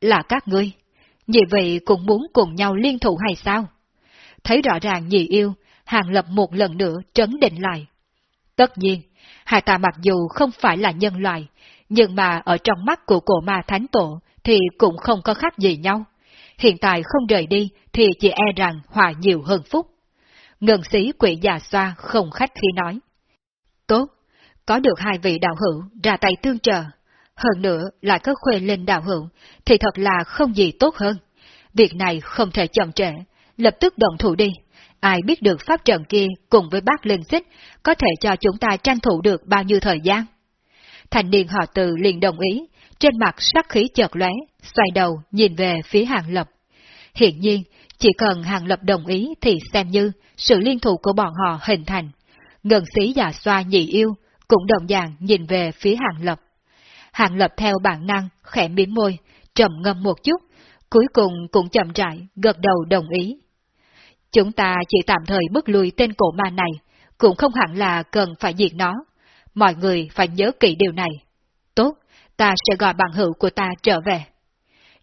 Là các ngươi, nhị vị cũng muốn cùng nhau liên thủ hay sao? Thấy rõ ràng nhị yêu, hàng lập một lần nữa trấn định lại. Tất nhiên, hai ta mặc dù không phải là nhân loại, nhưng mà ở trong mắt của cổ ma thánh tổ thì cũng không có khác gì nhau. Hiện tại không rời đi thì chỉ e rằng hòa nhiều hơn phúc. Ngân sĩ quỷ già xoa không khách khi nói. Tốt, có được hai vị đạo hữu ra tay tương trợ, hơn nữa lại có khuê lên đạo hữu, thì thật là không gì tốt hơn. Việc này không thể chậm trễ, lập tức động thủ đi. Ai biết được pháp trận kia cùng với bác linh xích có thể cho chúng ta tranh thủ được bao nhiêu thời gian? Thành niên họ từ liền đồng ý, trên mặt sắc khí chợt lóe, xoay đầu nhìn về phía hàng lập. Hiện nhiên, chỉ cần hàng lập đồng ý thì xem như sự liên thủ của bọn họ hình thành. Ngân sĩ già xoa nhị yêu cũng đồng dạng nhìn về phía hàng lập. Hàng lập theo bản năng, khẽ miếng môi, trầm ngâm một chút, cuối cùng cũng chậm rãi, gật đầu đồng ý. Chúng ta chỉ tạm thời bước lui tên cổ ma này, cũng không hẳn là cần phải diệt nó. Mọi người phải nhớ kỹ điều này. Tốt, ta sẽ gọi bạn hữu của ta trở về.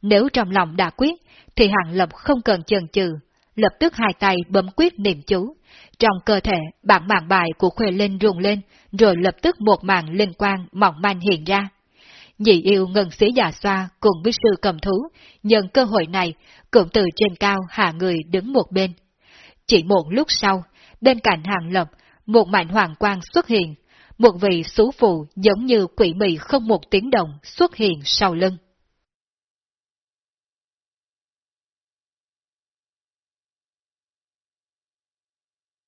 Nếu trong lòng đã quyết, thì Hàng Lập không cần chần chừ, lập tức hai tay bấm quyết niệm chú. Trong cơ thể, bản mạng bài của Khuê Linh rung lên, rồi lập tức một màn linh quang mỏng manh hiện ra. Nhị yêu ngân sĩ già xoa cùng với sư cầm thú, nhân cơ hội này, cũng từ trên cao hạ người đứng một bên. Chỉ một lúc sau, bên cạnh hàng lập, một mạnh hoàng quang xuất hiện, một vị xú phụ giống như quỷ mị không một tiếng động xuất hiện sau lưng.